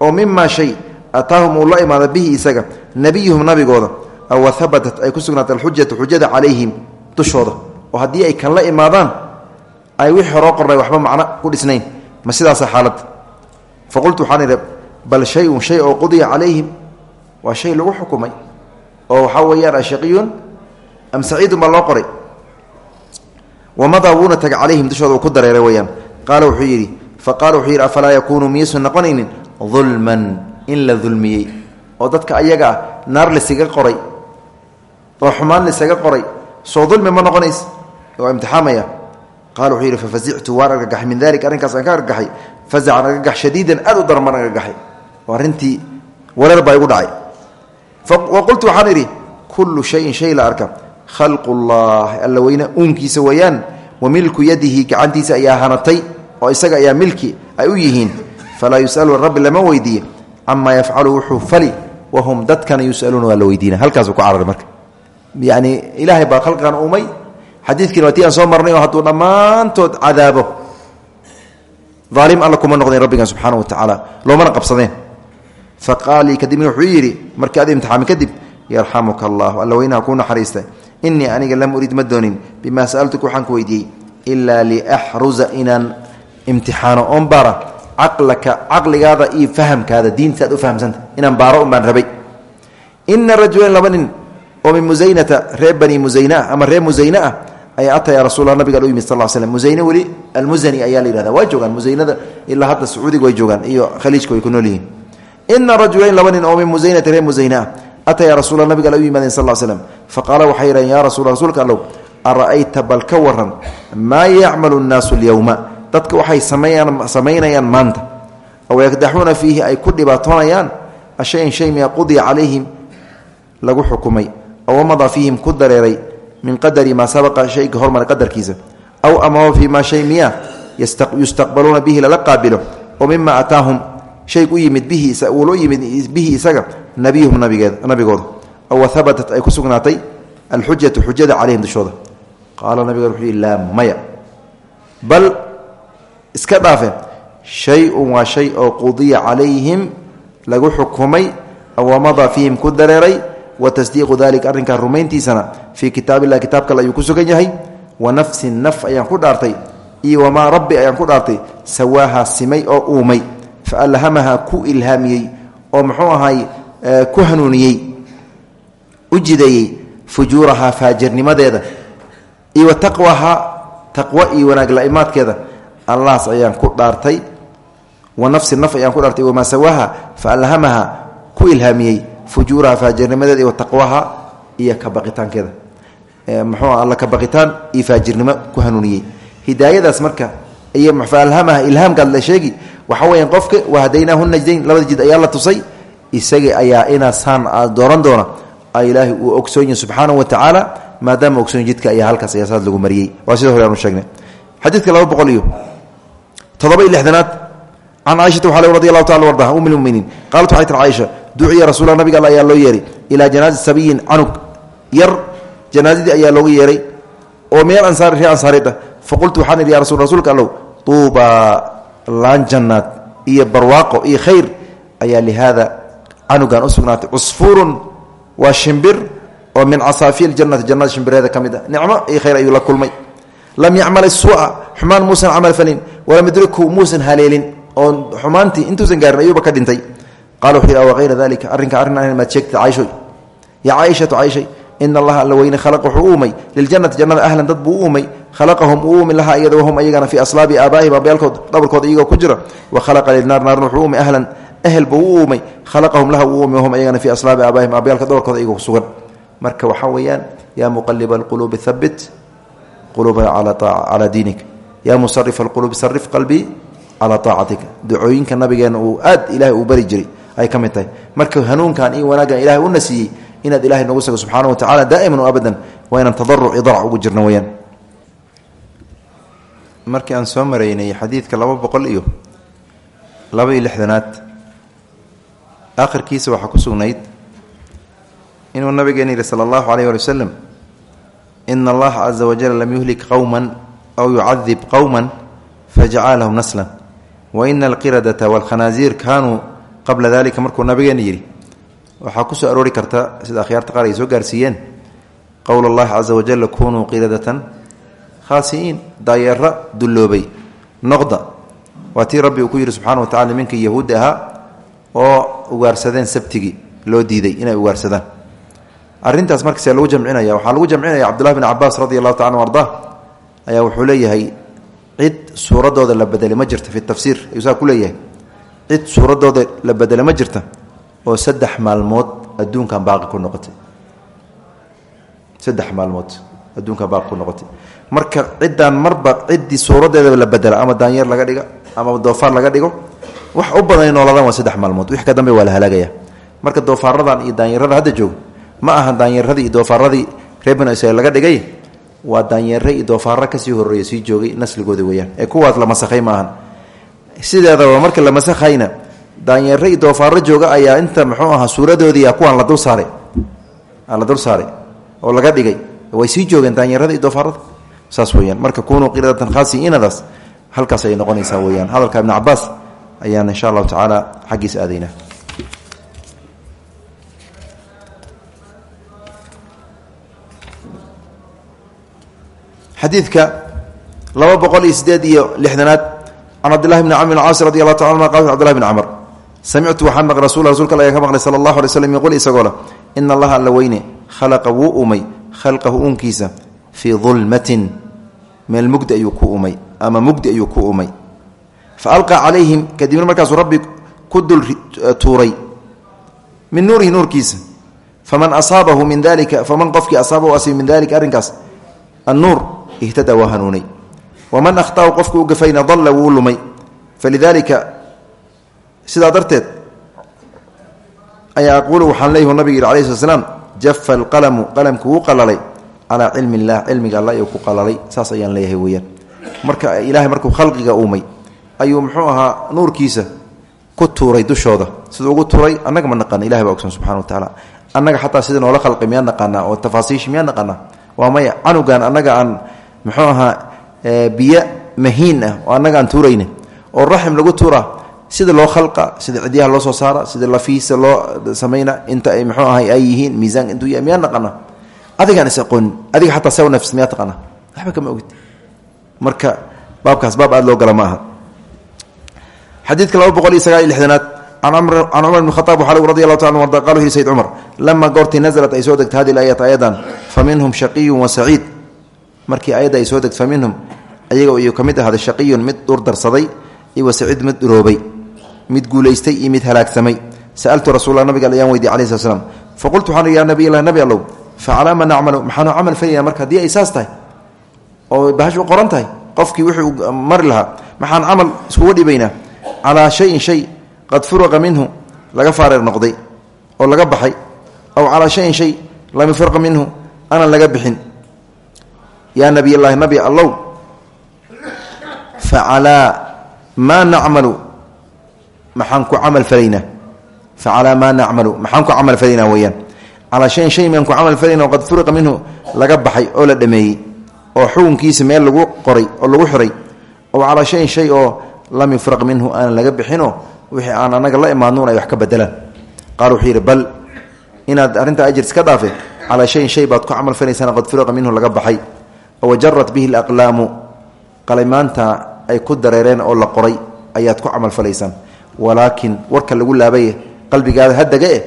Speaker 1: oo mimaa shay ataahum la imaada bihi isaga nebiyuhum nabigooda aw wahabatat ay ku sugnaatay alxujatu xujada calayhim dushooda oo haddii ay kan la imaadaan ay wixii horoo qornay waxba macno ku dhisnayn ma sidaasa xaalad faqultu waxaan idhi bal shayun shay oo qudiya calayhim waa shay lagu xukumay oo waxaa am saciidun baa loo qoray wamadaa wuuna taga calayhim ku dareeray weyaan qaala wuxuu yidhi fa qaala wuxuu yidhi afalaa yakuunu dulman in la dulmiyey oo dadka ayaga ah naar laisaga qoray oo xumaan laisaga qoray soo dulmi ma noqonays waa imtixaamaya. Qaala wuxuu yidhi fafazictu waan argagaxay min dalik arrinkaas aan ka argagaxay fazacan argagax shadiidan aad u daran baan argagaxay oo arrintii wareer baa igu wa qultu waxaan kullu shayin shay la arka. Khalqu llahi alla weyne uunkiisa weeyaan wa milku yadihi gacantiisa ayaa hanatay oo isaga ayaa milki ay u yihiin. Falaa yusalu rabbi lama weydiiye camaa yafcalu wuxuu fali wahum dadkana yusaluuna waa la weydiina halkaasuu ku cararay marka yani ilaahay baa khalqigan uumay xadiidkiina waa ti aan soo marnay oo hadduu dhammaantood cadaabo aalim alla kuma noqdeen rabbigan wa tacaala loomana qabsadeen faqaalii kadibna wuxuu yidhi markii ad imtixaami kadib yarxamuka allah alla weynaha kuu naxariista inii aniga lam urid ma doonin bimaa sa'altuka waxaan ku weydiiyey ilaa liaxruza inaan imtixaano oon baara caqlaka caqligaada iyo fahamkaada diinta aad u fahamsanta inaan baaro un baan rabay. Ina rajulan laba nin oo min musaynata reer bani musayne ah ama reer musayne ah ayaa ataya rasulla nabiga u yimid sal slm musayne weli almusani ayaa la yihahda waa joogaan musaynada ilaa hadda sacuudiga way joogaan iyo khaliijka way ku nool yihiin. Ina rajulayn laba nin oo min musaynata reer musayne ah ataya rasuula nabiga u yimaadeen sal slm faqaala waxay yidhaheen yaa rasul rasuulka allow ara'ayta bal ka waran maa yacmalu nnaasu alyowma dadka waxay samaynayaan maanta. Aw yakdaxuuna fiihi ay ku dhibaatoonayaan ashayan shay miya qudiya calayhim lagu xukumay. Aw madaa fiihim ku dareeray min qadari maa sabaqa shayga hormara qadarkiisa. Aw amaba fii maa shay miya yustaqbaluuna bihi lala qaabilo. Oo mima ataahum shay u yimid bihiuula yimid bihi isaga nabiyuhum nabigooda aw habatat ay ku sugnaatay alxujatu xujada calayhim dushooda qaala nabiga maya. Bal iska dhaafe. Shay-un waa shay oo qudiya calayhim lagu xukumay aw madaa fiihim ku dareeray wa tasdiiqu dalika arrinkaa rumayntiisana fii kitaab illahi kitaabkale ayuu ku sugan yahay. Wa nafsin naf ayaan ku dhaartay iyo wamaa rabbi ayaan ku dhaartay sawaaha simay oo uumay. Fa alhamaha ku ilhaamiyey oo muxuu ahay ku hanuuniyey u jideeyey fujuurahaa faajirnimadeeda iyo wa taqwahaa taqwo iyo wanaag la-imaadkeeda allahaas ayaan ku dhaartay wa nafsi naf ayaan ku dhaartay wamaa sawaaha fa alhamaha ku ilhaamiyey fujuuraha faajirnimadeeda iyo taqwaha iyo kabaqitaankeeda muxuu alla kabaqitaan iyo faajirnimo ku hanuuniyey. Hidaayadaas marka iyo faalhamaha ilhaamkaad la sheegi waxa weya qofka wahadaynaahu najdayn labada jid ayaa la tusay isaga ayaa inaasaan dooran doona ilaahay uu ogsoon yahy subxaanahu wa tacaala maadaama ogsoon jidka ayaa halkaas ayaa saas lagu mariyey. Waa sida hore aanu sheegnay xadiidka laba boqol iyo todoba iyo lixdanaad can caaishata waxaa le radi taala ardaha um lmuminiin qaalat waxay tir caaisha duciya rasuula nabiga alla ayaa loo yeeray ilaa janaazi sabiyin canug yar janaazadii ayaa looga yeeray oo meel ansaari ree ansaareed ah. Faqultu waxaan ya rasul rasuulka allow tuubaa laan jannaad iyo barwaaqo iyo khayr ayaa lihaada canugan u sugnaatay. Cusfuurun waa shimbir oo min casaafiir jannati jannada shimbireeda ka mid ah. Iyo khayr ayuu la kulmay lam yacmal isua xumaan muusan camal falin walam yudrikhu muusan haleelin. Oo xumaantii intuusan gaarin ayuuba ka dhintay. Qala wuxuu yidhi wayra dalika arrinka arrin ahayn maad sheegtay caaishoy. Yaa caaishatu caaishay in allaha alla weyne khalaq wuxuu u uumay liljannati jannada ahlan dad buu u uumay. Khalaqahum uu uumi lahaa iyada wahum ayagana fii aslaabi aabaa'ihim aabbayaalkood dhabarkooda iyagoo ku jira. Wa khalaqa lilnaar naarna wuxuu uumay ahlan ehel buu marka waxaa weeyaan yaa muqaliba alquluubi habit quluubana calaa diinik. Yaa musarifa alquluubi sarif qalbii calaa aacatika ducooyinka nabigeena uu aad ilahay uu bari jiray ay ka marka hanuunkan iyo wanaaggan ilahay una siiyey inaad ilahay noogu sago subxaana wa tacala daa'iman o abadan waa inaan tadaruc iyo ugu jirno weyaan markii aan soo maraynay xadiidka laba boqol iyo laba iyo lixdanaad akhirkiisa waxaa ku sugnayd inuu nabigeena yihi sala allahu wasalam ina allaha caza wajal lam yuhlik qowma aw yucadib qowma fajacalahum naslan wa ina alqiradata walkhanaasiir kaanuu qabla dalika markuu nabigeena yidhi waxaa ku soo aroori karta sida akhyaarta qaar ay soo gaarsiiyeen qowl allahi caza wajal kunuu qiradatan khaasi'iin daayeera dulloobay noqda waa tii rabbi uu ku yidhi subxana wa tacala nimankii yahuudda ahaa oo ugaarsadeen sabtigii loo diiday inay ugaarsadaan arrintaas markasee lagu jamcinaya waxaa lagu jamcinaya cabdullahi bin cabaas radi allahu taala anu arda ayaa wuxuu leeyahay cid suuraddooda la bedelay ma jirta fi tafsiir ayuu saa cid suuraddooda la bedele ma jirta oo saddex maalmood adduunkan baaqi ku noqotay. Saddex maalmood adduunkan baaqi ku noqotay. Marka ciddaan marba ciddii suuradeedaba la bedela ama daanyeer laga dhiga ama doofaar laga dhigo wax u badan nooladan waa saddex maalmood. Wix ka dambe waa la halaagaya marka doofaaradan iyo daanyarada hadda joogo ma aha daanyeeradii iyo doofaaradii reer banu israiil laga dhigay? Waa daanyeere iyo doofaaro ka sii horreeya sii joogay nasligooda weyaan ee kuwaas la masakhay maahan sideedaba marka la masakhayna daanyeere iyo jooga ayaa inta muxuu ahaa suuradoodii kuwaan la dul saaray la dul saaray oo laga dhigay. Way sii joogeen daanyarada iyo doofaarada saas weyaan marka kunuu qiradatan khaasiinadaas halkaas ayay noqonaysaa weyaan hadalka ibn cabaas ayaan insha allahu tacaala xaggiisa aadaynaa xadiidka laba boqol iyo sideed iyo lixdanaad can cabdillahi bni camr caas radi allahu taala qal cbdillahi bn camr samictu waxaan maqlay rasul rasulka alla ka maqlay sala allahu alay slm yquul isagoo leh allaha alla weyne khalaqa wuu umay khalqahu uunkiisa fii dulmatin meel mugdi ayuu ku umay ama mugdi ayuu ku umay. Fa alqaa calayhim kadibna markaasuu rabbi ku dul tuuray min nuurihi nuurkiisa. Faman asaabahu min dalika faman qofkii asaabahu asiib min dalika arrinkaas annuur ihtada waa hanuunay waman akhطahu qofkii u gafayna dalla wuu lumay. Falidaalika sidaa darteed ayaa aquulu waxaan leeyah nabig yidhi alai slat slam jafa alqalamu qalamku wuu qalalay calaa cilmi illah cilmiga alla marka ilaahay markuu khalqiga uumay ayuu muxuu ahaa nuurkiisa ku tuuray dushooda. Siduu ugu tuuray annaga ma naqaana ilahay baa ogsan subxana wa tacaala annaga xataa sida noola khalqi miyaa naqaanaa oo tafaasiish miyaa naqaanaa. Waa maya canugan annaga aan muxuu ahaa biyo mahiin ah oo annaga aan tuurayne oo raxim lagu tuura sida loo khalqa sida cidyaha loo soo saara sida lafiisa loo samayna inta ay muxuu ahay ay yihiin miisaan intuu yahay miyaa naqaana adigaan is aqoonin adiga xataa sew nafs miyaa taqaana waxba kama ogid. Marka baabkaas baab aad loo gala ma xadiidka laba boqol iyo sagaal iyo lixdanaad can cumar bn khaaab waxaa lgu radi allahu ta arda qala sayd cumar lama goortii naزlat ay soo degta hadi ayat ayadan fa minhum saciid markii ayadda ay soo degto minhum ayaga iyuu ka mid shaqiyun mid dhurdarsaday iyo wa saciid mid dhuroobay mid guulaystay iyo mid halaagsamay. Sa'altu rasuula nabiga ayaan weydiy alai slat slam faqultu waxaan ya nabiy lah nabi allow facalaa ma nacmalu maxaanu camal falayna marka haddii ay saas oo bahash u qoran wuxuu mari lahaa maxaan camal iskuga dhibaynaa? Calaa shayin shay qad furiqa minhu laga faareer noqday oo laga baxay. Aw calaa shayin shay lam yufriqa minhu aanan laga bixin yaa nabiy llaahi nabi allow facalaa maa nacmalu maxaan ku camal falaynaa facalaa maa nacmalu maxaan ku camal falaynaa weeyaan calaa shayin shay maan ku camal falayna qad furiqa minhu. Laga baxay oo la dhameeyey. Oo xukunkiisa meel lagu qoray oo lagu xiray. Aw calaa shayin shay oo lam yufraq minhu aanan laga bixinoo wixii aan anaga la imaadnuun ay wax ka bedelaan qaal wuxuu bal inaad arrintaa ajir iska dhaafe calaa shayin shay baad ku camal falaysaan qad furiqa minhu laga baxay wajarat bihi alaqlaamu. Qalimaanta ay ku dareereen oo la qoray ayaad ku camal falaysaan walaakin warka lagu laabaye qalbigaada hadega eh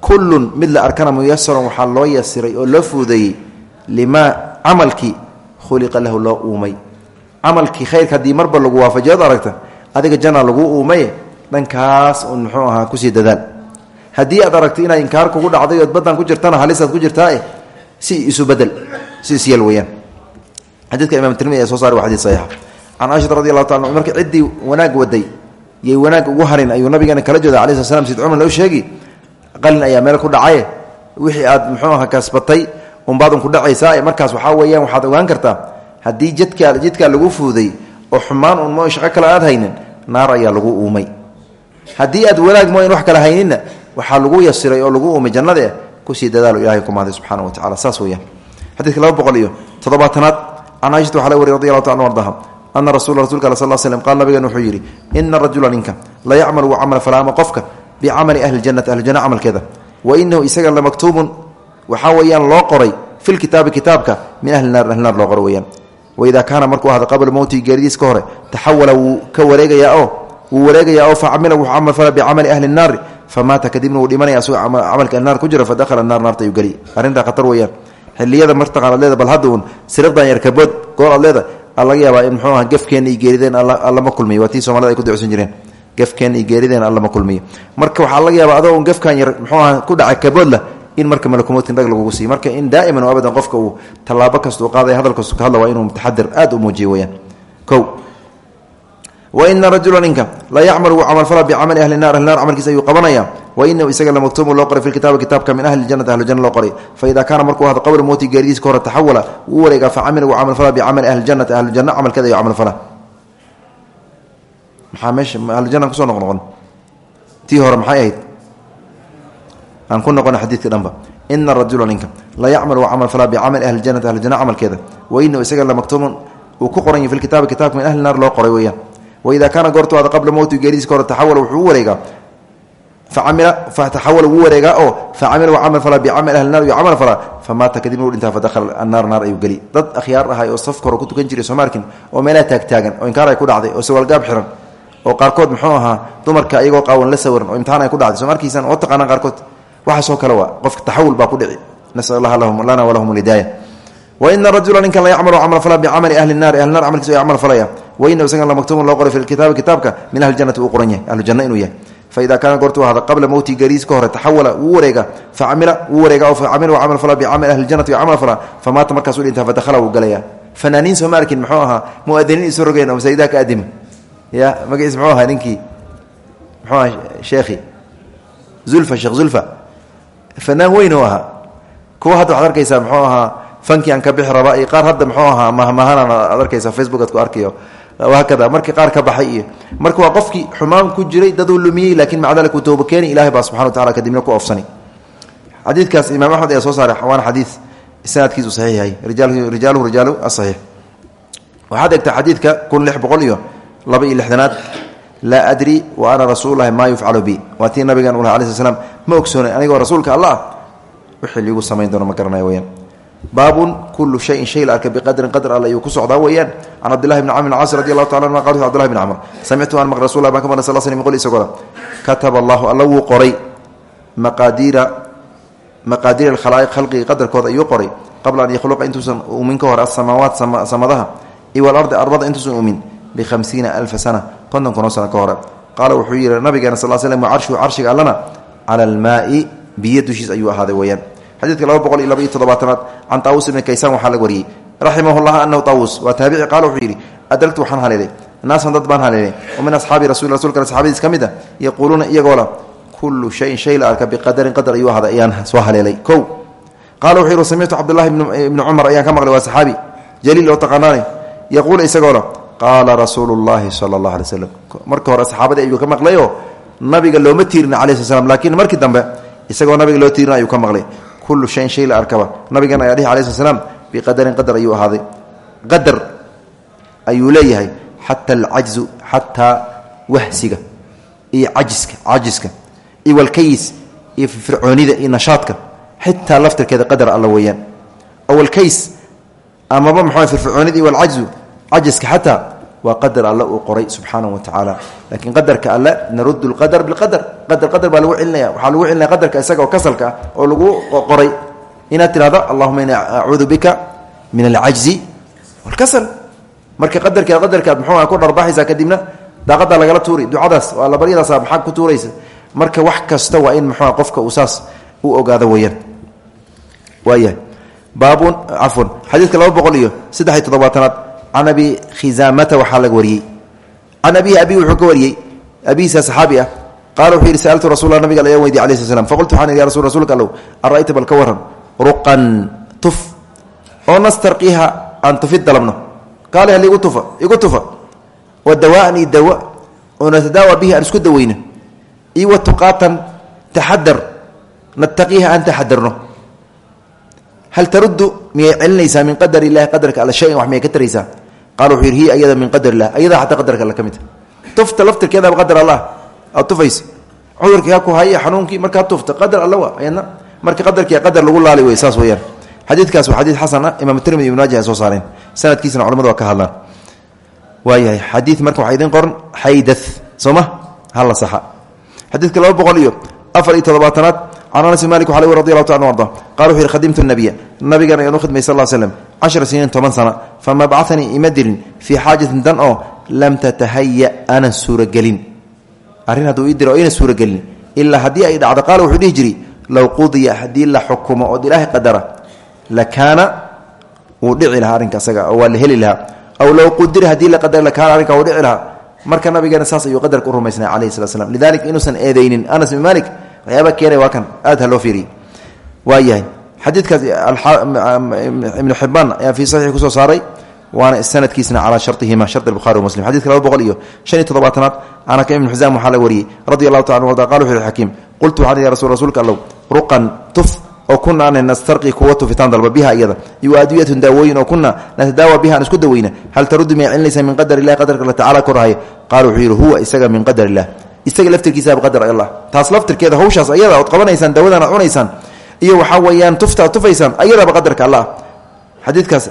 Speaker 1: kullun mid la arkana muyasaron waxaa loo yasiray oo loo fuudeeyey limaa camalkii khuliqa lahu loo uumay. Camalkii khayrka haddii marba lagu waafajiyood aragta adiga jana lagu uumaye dhankaas un muxuu ahaa ku sii dadaal. Haddii aad aragto inay inkaar kugu dhacday ood baddan ku jirtana halisaad ku jirtaae si isu bedel si isyeel weyaan xadiidka imam tirmidi ee soo saari waa xadid saxiixa can allahu taala marka ciddii wanaag waday yay wanaag ugu harin ayuu nabigeena kala jooda alai slat slam sid cumar loo sheegi qalin ayaa meel ku dhacaye wixii aad muxuu aha kasbatay unbaadun ku dhacaysaa markaas waxaa weeyaan waxaad ogaan kartaa haddii jidkaa jidkaa lagu fuuday oo xumaan un mooy shaqo kale aad haynin naar ayaa lagu uumay. Haddii aad wanaag mooyn wax kale hayninna waxaa lagu yasiray oo lagu uumay jannadae ku sii dadaalo ilahay kumaaday subxana wa tacala saas weyaan xadidka laba iyo toddobaatanaad can caaishata waxaa laga wariy radi allahu ta an ardaha ana rasula rasulka al sal slm qaal nabigan wuxuu yidhi ina rajula ninka la yacmalu wa camal falaama ahli janati ahlijanna camalkeeda wa inahu isaga lamaktuubun waxaa weeyaan loo qoray fi lkitaabi kitaabka min ahli naar ahli naar loo qoro weyaan waida kaana markuu ahda qabla mowtii geeridiis ka hore wuu ka wareegayaa oo wuu wareegayaa oo facamila wuxuu camal fala bicamali ahli naari famaata kadibna wuu dhimanaya asagoo camalka ahli naar ku jira fadakhala naar naarta ayuu geli arrintaa khatar weeyaan xiliyada martaqaan ad leeda bal hadda uun siriqdan yarkabood goor aad leeda laga yaabaa in muxuu aha gefkeenna iyo geerideen allama kulmiyo. Waa tii somalida ay ku ducsan jireen. Gefkeenna iyo geerideen allama kulmiyo. Marka waxaa laga yaabaa adoo gefkan yar muxuu aha ku dhacay kaboodlah in marka malakumoodkin dhag lagugu siiyo marka in daa'iman oo abadan qofka uu tallaabo kasta u qaaday hadal kastu ka hadla waa inuu mutaxadir aad u muujiyo weyaan kow waina rajula ninka la yacmalu wuu camalfala bicamali ahli naar ahli naar camalkiisa ayuu qabanaya. Wainahu isaga lamaktuumu loo qoray fi kitaabi kitaabka min ahli janati ahlujanna loo qoray. Faida kaana markuu ahdo qabla mowti geeridiis ka hore taxawala wuu wareegaa facamila wuu camalfala bicamali ahli janati ahlujanna camalkeeda ayuu camalfala maxaa meesha ahlujanna ku soo noqnoqon tii hore maxay ahayd? Aan ku noqona xadiidka dhanba. Ina rajula ninka la yacmal wa camal falaa bicamali ahli janati ahlujanna camalkeeda wainahu isaga lamaktuumun uu ku qoranya fi kitaabi kitaabka min ahli naar loo qoray weyaan waida kaana goortu ada qabla mowti geeridiis ka hore taxawala wuxuu u wareegaa facamila fataxawala wuu wareegaa oo facamila wa camal falaa bicamali ahli naar yu camal falaa famaata kadibna uu dhintaa fadakhala annaar naar ayuu geli dad akhyaar ahay oo safka hore ku tukan jiray soomaarkin oo meelaha taagtaagan oo inkaar ay ku dhacday oo sawalgaab xiran oo qaarkood muxuu ahaa dumarka iyagoo qaawan la sawiran oo imtixaan ay ku dhacday soomaarkiisan oo taqaanaan qaarkood waxaasoo kale waa qofka taxawul baa ku dhici nasal allaha lahum lana walahum lidaaya waina rajula ninkan la yacmalu camal fala bicamali ahli naar camalkiisa u camal falaya loo qoray fi kitaabi kitaabka min ahli janati uu qoran yahay ahlujanna inuu yahay. Faida kaana goortuu ahada qabla mowti geriis ka hore taxawala wuu wareega. Facamila wuu wareega. Facamila camal fala bicamali ahli janati u camal fala famaata markaasuu dhintaa fadakhala wuu galaya fanaaniin soo ma arkin muxuu ahaa muadiniin isu rogeen oo masaajidaha ka adima ya magaciis muxuu ahaa ninkii muxuu aha sheekhi. Zulfa sheekh zulfa. Fanaan weyn oo ahaa. Kuwa hadda waxad arkaysaa muxuu ahaa fankii aan ka bixi rabaa iyo qaar hadda muxuu ahaa mahmahanaan ad arkaysa facebook ad ku arkayo hakada markii qaar ka baxay iyo marka waa qofkii xumaan ku jiray daduu lumiyey laakiin maca dalik uu tooba keeni ilahay baa subxana wa tacala kadibna ku oofsani xadiidkaas imaam axmed ayaa soo saaray waana xadiid sanadkiisu saxiix yahay. Rijaaluhu rijaalu asaxiix waxaad egtaa xadiidka kun lix boqol iyo laba iyo lixdanaad. Laa adri wa ana rasuululahi maa yufcalu bi. Waa tii nabigan ulaha alai sl slam ma ogsoonay anigoo baabun kulu shayin shay la arka biqadrin qadr alle ayuu ku socdaa weeyaan. Can cabdillahi bni camr bn caas radi allahu taala qal cbdillahi bn camr samictu an maql rasul baan ka maqlay sal sl qol isagooda kataba allahu alla wuu qoray maqaadiira maqaadiir alkhalaa'iq khalqigi qadarkooda ayuu qoray qabla an yakhluqa intuusan uumin ka hor asamaawaat samadaha iyo walardi ardada intuusan uumin bihamsiina alfa sana konton kunoo sano ka hore qaala wuxuu yidhi nabigeena sal slm carshuhu carshiga allana cala almaai biyo dushiis ayuu ahaaday weeyaan xadiidka laba boqol iyo laba iyo toddobaatanaad can taawus ibni kaysaan waxaa laga wariyey. Raximah llah taawus waa taabici qaala wuxuu yidhi adragtu waxaan haleelay naasan dad baan haleelay oo min asxaabi rasul rasulka saxaabadiis ka mid a yaquuluuna iyagoola kullu shayin shay la arka biqadarin qadar ayuu ahaaday ayaan soo haleelay. Kow qaala wuxuu yidhi samictu cabdullahi ibni cumar ayaan ka maqlay waa jaliil oo taqaanaane. Yaquulu isagoola qaala rasuulu llahi sala allah hore saxaabadii ayuu ka nabiga looma tiirina cala sl laakiin markii dambe isagoo nabiga loo tiirina ayuu ka kullu shayin shay la arkaba. Nabigan ayaa dhihi alai sl slam biqadarin qadar ayuu ahaaday. Qadar ayuu leeyahay xata alcajzu xataa wahsiga iyo cajiska cajiska iyo walkayis iyo fircoonida iyo nashaadka xitaa laftirkeeda qadar alla weeyaan. Oo walkays amaba maxaa firfircoonida iyo walcajzu cajiska xataa waa qadar alle uu qoray subxaanahu wa tacaala laakiin qadarka alle naruddu lqadar bilqadar. Qadar qadar baa lagu celinaya. Waxaa lagu celinaya qadarka isaga oo kasalka ah oo lagu qoray. Inaad tidhahdo allahuma ini acuudu bika min alcajzi walkasal. Marka qadarkeed qadarkaad muxuu ku dharbaxaysaa kadibna daaqadaa lagala tuuri. Ducadaas waa labaryadaasa maxaa ku tuuraysa? Marka wax kasta waa in muxua qofka uu saas u ogaado weeyaan. Waayahay. Baabun cafwan xadiidka laba boqol iyo saddex iyo toddobaatanaad can abi khizaamata waxaa laga wariyey. Can abihi abihi wuxuu ka wariyey abihiisa saxaabi ah qaala wuxuu yidhi sa'altu rasulla nabiga ayaan weydiy alai sl slam faqultu waxaan yidhi ya rasul rsulka allow ara'ayta bal ka waran ruqan tuf oo nastarqiiha aan tufid dalabno. Qaala hal igu tufa igu tufa wa dawaan iyo dawa oo natadaawa bihi aan isku daweyno iyo wa tuqaatan taxadar nattaqiiha aan taxadarno hal taruddu miyay celinaysaa min qadar illahi qadarka alle shayan wax miyay ka taraysaa qala wuxuu yidhi hiya ayada min qadar illah ayadaa xataa qadarka alle ka mid tufta laftirkeedaba qadar allah. Aad tufaysa. Cudurkii ha ku haya xanuunkii markaa tufta. Qadar alle waa ayadna. Marka qadarkii qadar lagu laali wey saas weeyaan. Xadiidkaas waa xadiid xasan ah imaam tirmidi ibn maaja ay soo saareen. Sanadkiisana culamadu waa ka hadlaan. Waayahay xadiid marka waxaa idin qoran xaydath soo ma? Hala saxa can anas waxa lg radi allahu ta arda qala wuxu yidhi khadimtu nabiya nabigan ayaan u khidmay sal l slem cashara siniin toban sana fama bacanii ima dirin fii xaajatin dan oo lam tatahaya aanan suuragelin arrin hadduu ii diro ayna suuragelin ilaa haddii ay dhacdo qaala wuxuu dhihi jiri low qudiya haddii la xukumo ood ilaahay qadara lakaana wuu dhici lahaa arrinka asaga oo waa la heli lahaa aw low qudira haddii la qadara lakaana arrinka wuu dhici lahaa marka nabigeena saas ayuu qadarka u waxyaaba keenay waa kan aad ha loo fiiriy waa yahay. Xadiidkaas ibnu xibaan ayaa fii saxiix ku soo saaray waana sanadkiisna calaa sharihima shar buhari muslim. Xadidka laba boqol iyo shan iyo toddobaatanaad can hakim ibn xusam waxaa la wariyey radi allahu taala arda qala wuxu yhi xakiim qultu waxaan ya rasul rasuulka allow ruqan tuf oo kuna ana nastarqi kuwa tufitaan dalba biha iyada. Iyo adwiyatun daawooyin oo kuna natadaawa biha aan isku daweyna hal taruddu miyay celinaysaa min qadar illahi qadarka alla tacala korahaya qaala wuxuu yidhi huwa isaga min qadar illah isaga laftirkiisaaba qadar allah taas laftirkeeda hawshaas ayada ood qabanaysaan dawadan cunaysaan iyo waxaa weeyaan tufta aad tufaysaan qadarka allah. Xadiidkaas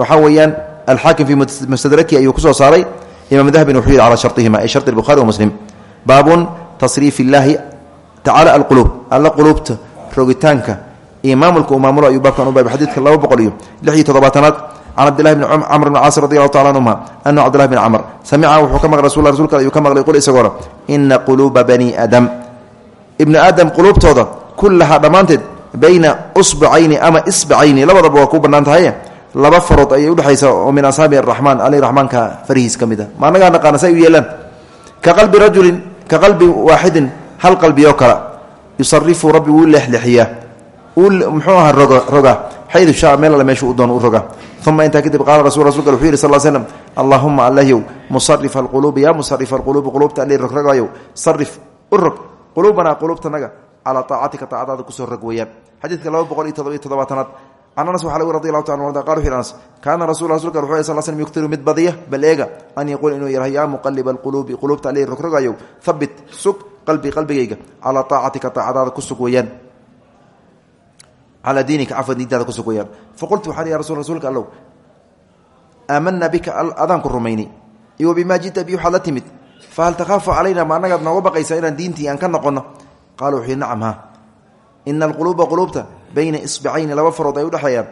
Speaker 1: waxaa weeyaan alxaakim fii mustadraki ayuu ku soo saaray imaam dahbin wuxuu yidhi calaa sharihima ay shari bukhari wa muslim. Baabun tasriif illaahi tacala alquluub alla quluubta rogitaanka. Iyo maamulka uu maamulo ayuu baabkan u baabay xadiidka laba boqol iyo can cabdillahi bni camr bn caas radi allahu tacala anhuma anahu cabdillahi bn camr samica wuxuu ka maqlay rasul rasulka ayuu ka maqlay qul isagoona ina quluuba bani aadam ibni aadam quluubtooda kullahaa dhammaanteed bayna usbacayni ama isbacayni labadaba waa ku bannaan tahay laba farood ayay udhexaysa oo min asaabi araxmaan ali raxmaanka farihiis ka mid a ma annagaa naqaana say u yeelaan ka qalbi rajulin ka qalbi waaxidin hal qalbi oo kale yusarifu rabbi wuu leexleexiyaa uu muxuu uma intaa kadib qaala rasul rasulka wuxuu yihi sal l slm allahuma allahyow musarifa alquluubi yaa musarifa alquluubi quluubta alli rogrogayow sarif u rog quluubanaa quluubtanaga calaa aacatika aacadaada ku soo rog weeyaan xadiidka laba boqol iyo todobiyo toddobaatanaad can anas waxa lg radi allahu taala arda qal wuxu anas kaana rasul rasulka wuxuu sal slm yuktiru mid badiya bal eega an yaquul inuu yidhaha yaa muqaliba alquluubi quluubta alli rogrogayow habit sug qalbii qalbigayga calaa aacatika aacadaada ku sug weeyaan calaa diinika cafwan diintaada ku sug weyaan faqultu waxaan ya rasul rasuulka allow aamanaa bika adaan ku rumayni iyo bimaa jita bi waxaad la timid fahal takhaafu calayna ma annagaad nooga baqaysaa inaan diintii aan ka noqono qaala wuxuu nacam ha ina alquluuba quluubta bayna isbacayni laba farood ay udhexeeyaan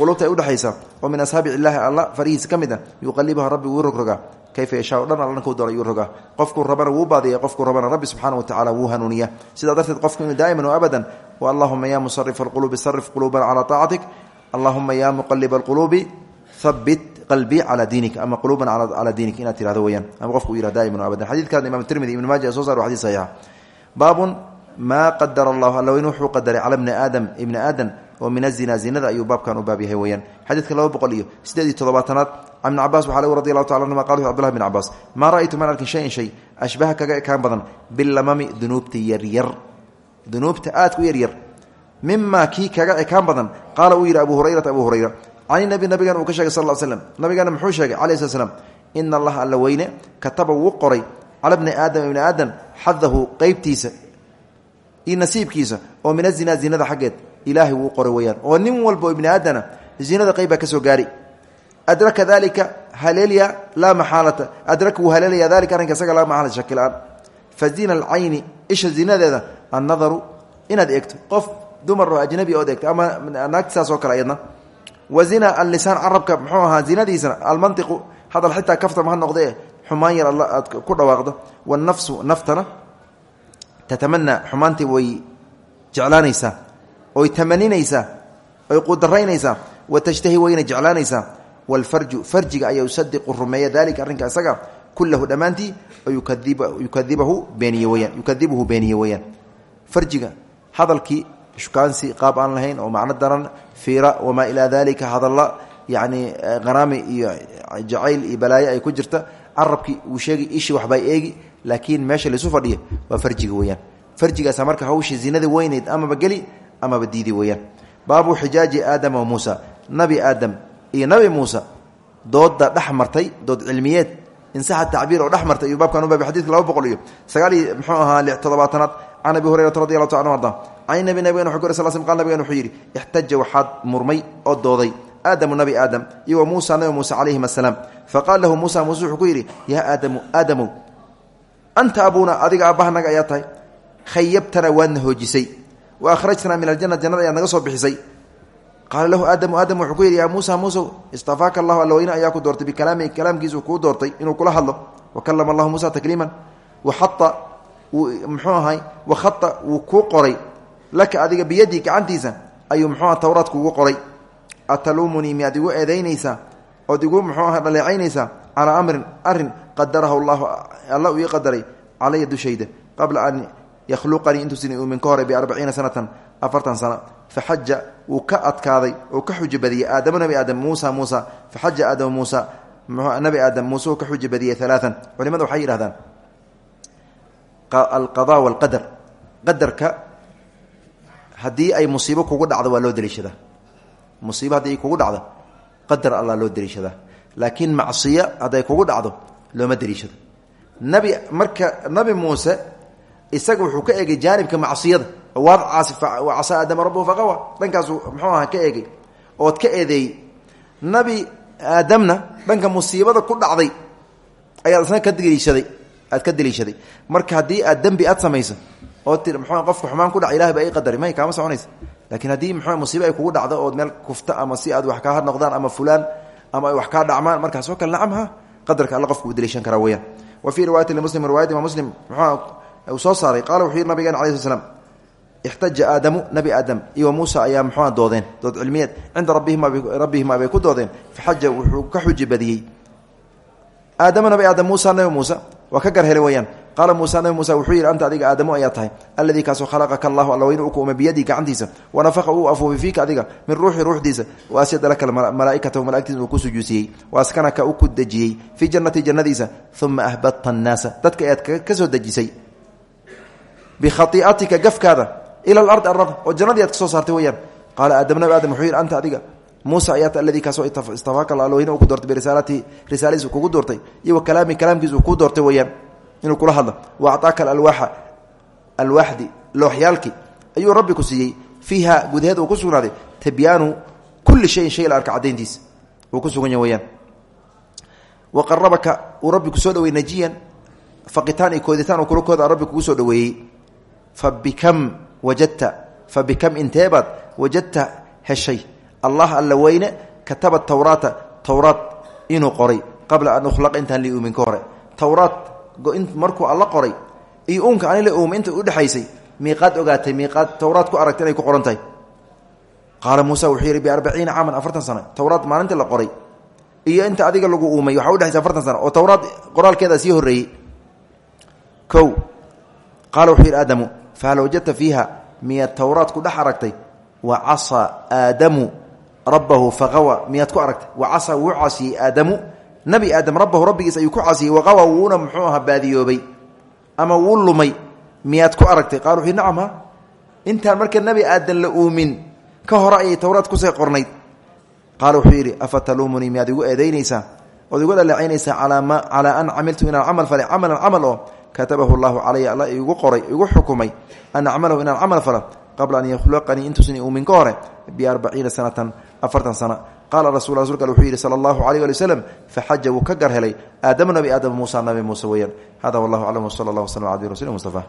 Speaker 1: quluubta ay udhexaysaa oo min ashaabic illaahi alla farihiisa ka mid a yuqalibuha rabbi wuu rogrogaa kayfa yashaa o dhan alla nkuu doona yuu rogaa qofkuu rabana wuu baadiya qofkuu rabana rabbi subxaana wa tacala wuu hanuuniya sidaa darteed qofku inuu daa'iman o abadan allahuma ya musarif alquluubi sarif quluubana calaa taacatik allahuma ya muqaliba alquluubi habit qalbii calaa diinika ama quluuban calaa diinik inaad tirahdo weyaan ama qofku u yihah daa'iman o abadan xadiidkan imam tirmidi ibn maaja soo sar wa xadis saxiixa baabun maa qadara allahu alla weyn wuxuu qadaray cala bni aadam ibni aadam oo min azina zinada ayuu baabkan u baab yahay weyaan xadiidka laba boqol iyo sideed iyo toddobaatanaad can ibni cabas waxaa lg radi taala anhuma qal cbdullahi bn cabaas maa ra'aytu maan arkin shayin shay? Ashbaha kaga ekaan badan. Bilamami dunuubta yaryar. Dunuubta aadka u yaryar. Mimaa kii kaga ekaan badan. Qaala uu yidhi abu hurayrata abu hurayra can nabi nabigan uu ka shegay sal slm nabigana muxuu sheegay calayi slat slam allaha alla weyne kataba wuu qoray. Cala bni aadam ibni aadam xadahu qeybtiisa iyo nasiibkiisa oo min azinaa zinada xaggeed ilaahay wuu qoray weyaan oo nin walba oo aadana zinada qeyb baa ka soo gaari adraka dalika haleelya laa maxaalata. Adraka wuu haleelaya dalika arrinka isaga laa maxaalata shaki la'aan fa zina alcayni isha zinadeeda annadaru inaad eegto. Qof dumar oo ajnabi ood eegto ama naagtisaas oo kale ayadna. Wa zina allisaan carabka muxuu ahaa zinadiisana almantiqu hadal xitaa kaftama ha noqdee xumaan yar aad ku dhawaaqdo. Wanafsu naftana tatamanaa xumaantii way jeclaanaysaa oy tamaninaysaa oy qudaraynaysaa wa tashtahi wayna jeclaanaysaa walfarju farjiga ayaa yusadiqu rumeeya dalika arrinka isaga kulahu dhammaantii oo yukadibahu beeniye weyaan yukadibuhu beeniye farjiga hadalkii shukaansi qaab aan lahayn oo macno daran fiira wamaa ilaa dalika hadalla yacni qanaami iyo jacayl iyo balaayo ay ku jirta carabkii uu sheegi ishii waxbaa eegi laakiin meesha laysu fadhiyo waa farjiga weyaan farjigaasa marka hawshii zinada weyneyd amaba geli amaba diidi weyaan baabu xijaaji aadama wa muusa. Nabi aadam iyo nabi muuse dooda dhex martay dood cilmiyeed insaxa tacbiir oo dhex martay ayuu baabkan u baabay xadidka laba boqol iyo sagaal iyo muxuu ahaa lix toddobaatanaad can abi hurayrata radi allahu ta anu arda. Can nabi nabigan wuxuu ku sal sl wuxuu yidhi ixtaja waxaad murmay oo dooday aadamu nabi aadam iyo wa muusa nabi muuse calayhim asalaam faqaala lahu muusa muuse wuxuu ku yidhi yaa aadamu aadamow anta abuuna adiga aabahanaga ayaa tahay? Khayabtana waadna hoojisay wa akhrajtana min aljana jannada ayaad naga soo bixisay. Qaala lahu aadamu aadam wuxuu ku yidhi yaa muusa muusow istafaaka allahu alla weyne ayaa ku doortay bikalaamihi kalaamkiisu kuu doortay inuu kula hadlo. Wa kalama allahu muusa takliiman. Waxaa wuu muxuu ahay wakhata wuu kuu qoray. Laka adiga biyadii gacantiisa ayuu muxuu aha towraad kuugu qoray. Ataluumunii miyaad igu eedaynaysaa? Ood igu muxuu aha dhaleecaynaysaa? Calaa amrin arrin qadarahu llahu alla ii qadaray calaya dushayda. Qabla an yakhluqanii intuusan uumin ka horay biarbaciina sanatan afartan sano. Faxaja wuu ka adkaaday oo ka xujo badiyey aadamu nabi aadam muusa muusa. Faxaja aadamu muusa nabi aadam muuse uu ka xujo badiyey alaaan culimada waxay yidhahdaan alqada walqadar. Qadarka haddii ay musiibo kugu dhacdo waa loo daliishadaa musiibo haddii kugu dhacdo qadar allah loo daliishadaa laakiin macsiyo hadday kugu dhacdo looma isaga wuxuu ka eegay jaanibka macsiyada. Waad caasi casaa aadama rabbuhu faqawa. Dhankaasuu muxuu aha ka eegay. Ood ka eedeeyey nabi aadamna dhanka musiibada ku dhacday ayaad isna ka daliishaday aad ka daliishaday. Marka haddii aad dembi aad samayso oo ti mxu qofka xumaan ku dhac ilahi ba i qadari may kaama soconaysa. Laakiin haddii mxu musiibe ay kugu dhacdo ood meel kufta ama si aad wax kaa noqdaan ama fulaan ama wax kaa dhacmaan markaas oo kale qadarka alla qofka uu daliishan karaa wa fii riwaayati limuslim riwayat imam muslim mxuu uu soo saaray qaala wuxuu yidhi nabigeena alai sl slam ixtaja aadamu nabi aadam iyo muusa ayaa muxua doodeen dood cilmiyeed cinda rabbihima bay ku doodeen faxaja wuxuu ka xuji badiyey. Nabi aadam muusa nabi muuse waa ka gar hele weyaan qaala muusa nabi muuse wuxuu yidhi anta adiga aadamo ayaa tahay alladii kaasoo khalaqaka allahu alla weyne u ku umay biyadii gacantiisa wanafaqa uu fiika adiga min ruuxi ruuxdiisa waasyada laka malaaikatahu malaigtiisa ku sujuusiyey waaskanaka u ku dejiyey fii jannati jannadiisa uma ahbadta annaasa. Dadka ayaad ka soo bikhaiatika gafkaada ila alardi arada oo jannadii aad ka soo saartay weyaan qaala aadam nabi aadam wuxuu yidhi anta adiga muusa ayaata aladii kaasoo istafaaka alweyne uu ku doortay birisaalatihi risaaladiis kugu doortay iyo wa kalaami kalaamkiis uu kuu doortay weyaan inuu kula hadlo wa acطaaka alwaaxa alwaaxdi looxyaalki. Ayuu rabbi ku siiyey fiiha gudaheed uu ku sugnaaday tabyaanu kuli shayin shay la arka caddayntiisa uu ku sugan ya weyaan wa qarabaka uu rabbi ku soo uu fa bikam wajadta fa bikam inteebaad wajadta heshay. Allah alla weyne kataba tawraata towraad inuu qoray qabla an ukhlaq intaan li uumin ka hore. Towraad markuu alla qoray iyo uunka anila uuma inta udhexaysay miiqaad ogaatay miiqaad towraad ku aragtay inay ku qoran tahay. Qaala muusa wuxuu yidhi biarbaciina caaman afartan sano. Towraad maalinta la qoray iyo inta adiga lagu uumay waxaa udhexaysa afartan sano. Oo towraad qoraalkeeda sii horreeyey. Aadamu fahal wajadta fiiha miyaad towraad ku dhex aragtay? Wa casaa aadamu rabbahu faqawa miyaad ku aragtay? Wa casaa wuu caasiyey aadamu. Nabi aadam rabbahu rabbigiis ayuu ku caasiyey waqawa wuuna muxuu aha baadiyoobay. Ama wuu lumay miyaad ku aragtay? Qaal wuxuu nacam ha? Intaan marka nebi aadan la uumin ka hore ayay towraad ku sii qornayd. Qaala wuxuu yidhi afa taluumunii miyaad igu eedaynaysaa? An camiltu inaan camal falay camalan katabahu llahu calaya alla igu qoray igu xukumay an acmalahu inaan camal fala qabla an yakhluqanii intuusan uumin ka hore biarbaciina sanatan afartan sana. Qaala rasul rasulka wuxuu yidhi sala allahu alayh ali waslem faxaja wuu ka gar helay aadamu nabi aadam muusa nabi muuse weeyaan. Hada wallahu aclam wsala allah wslam ala abdi rasuli mustafa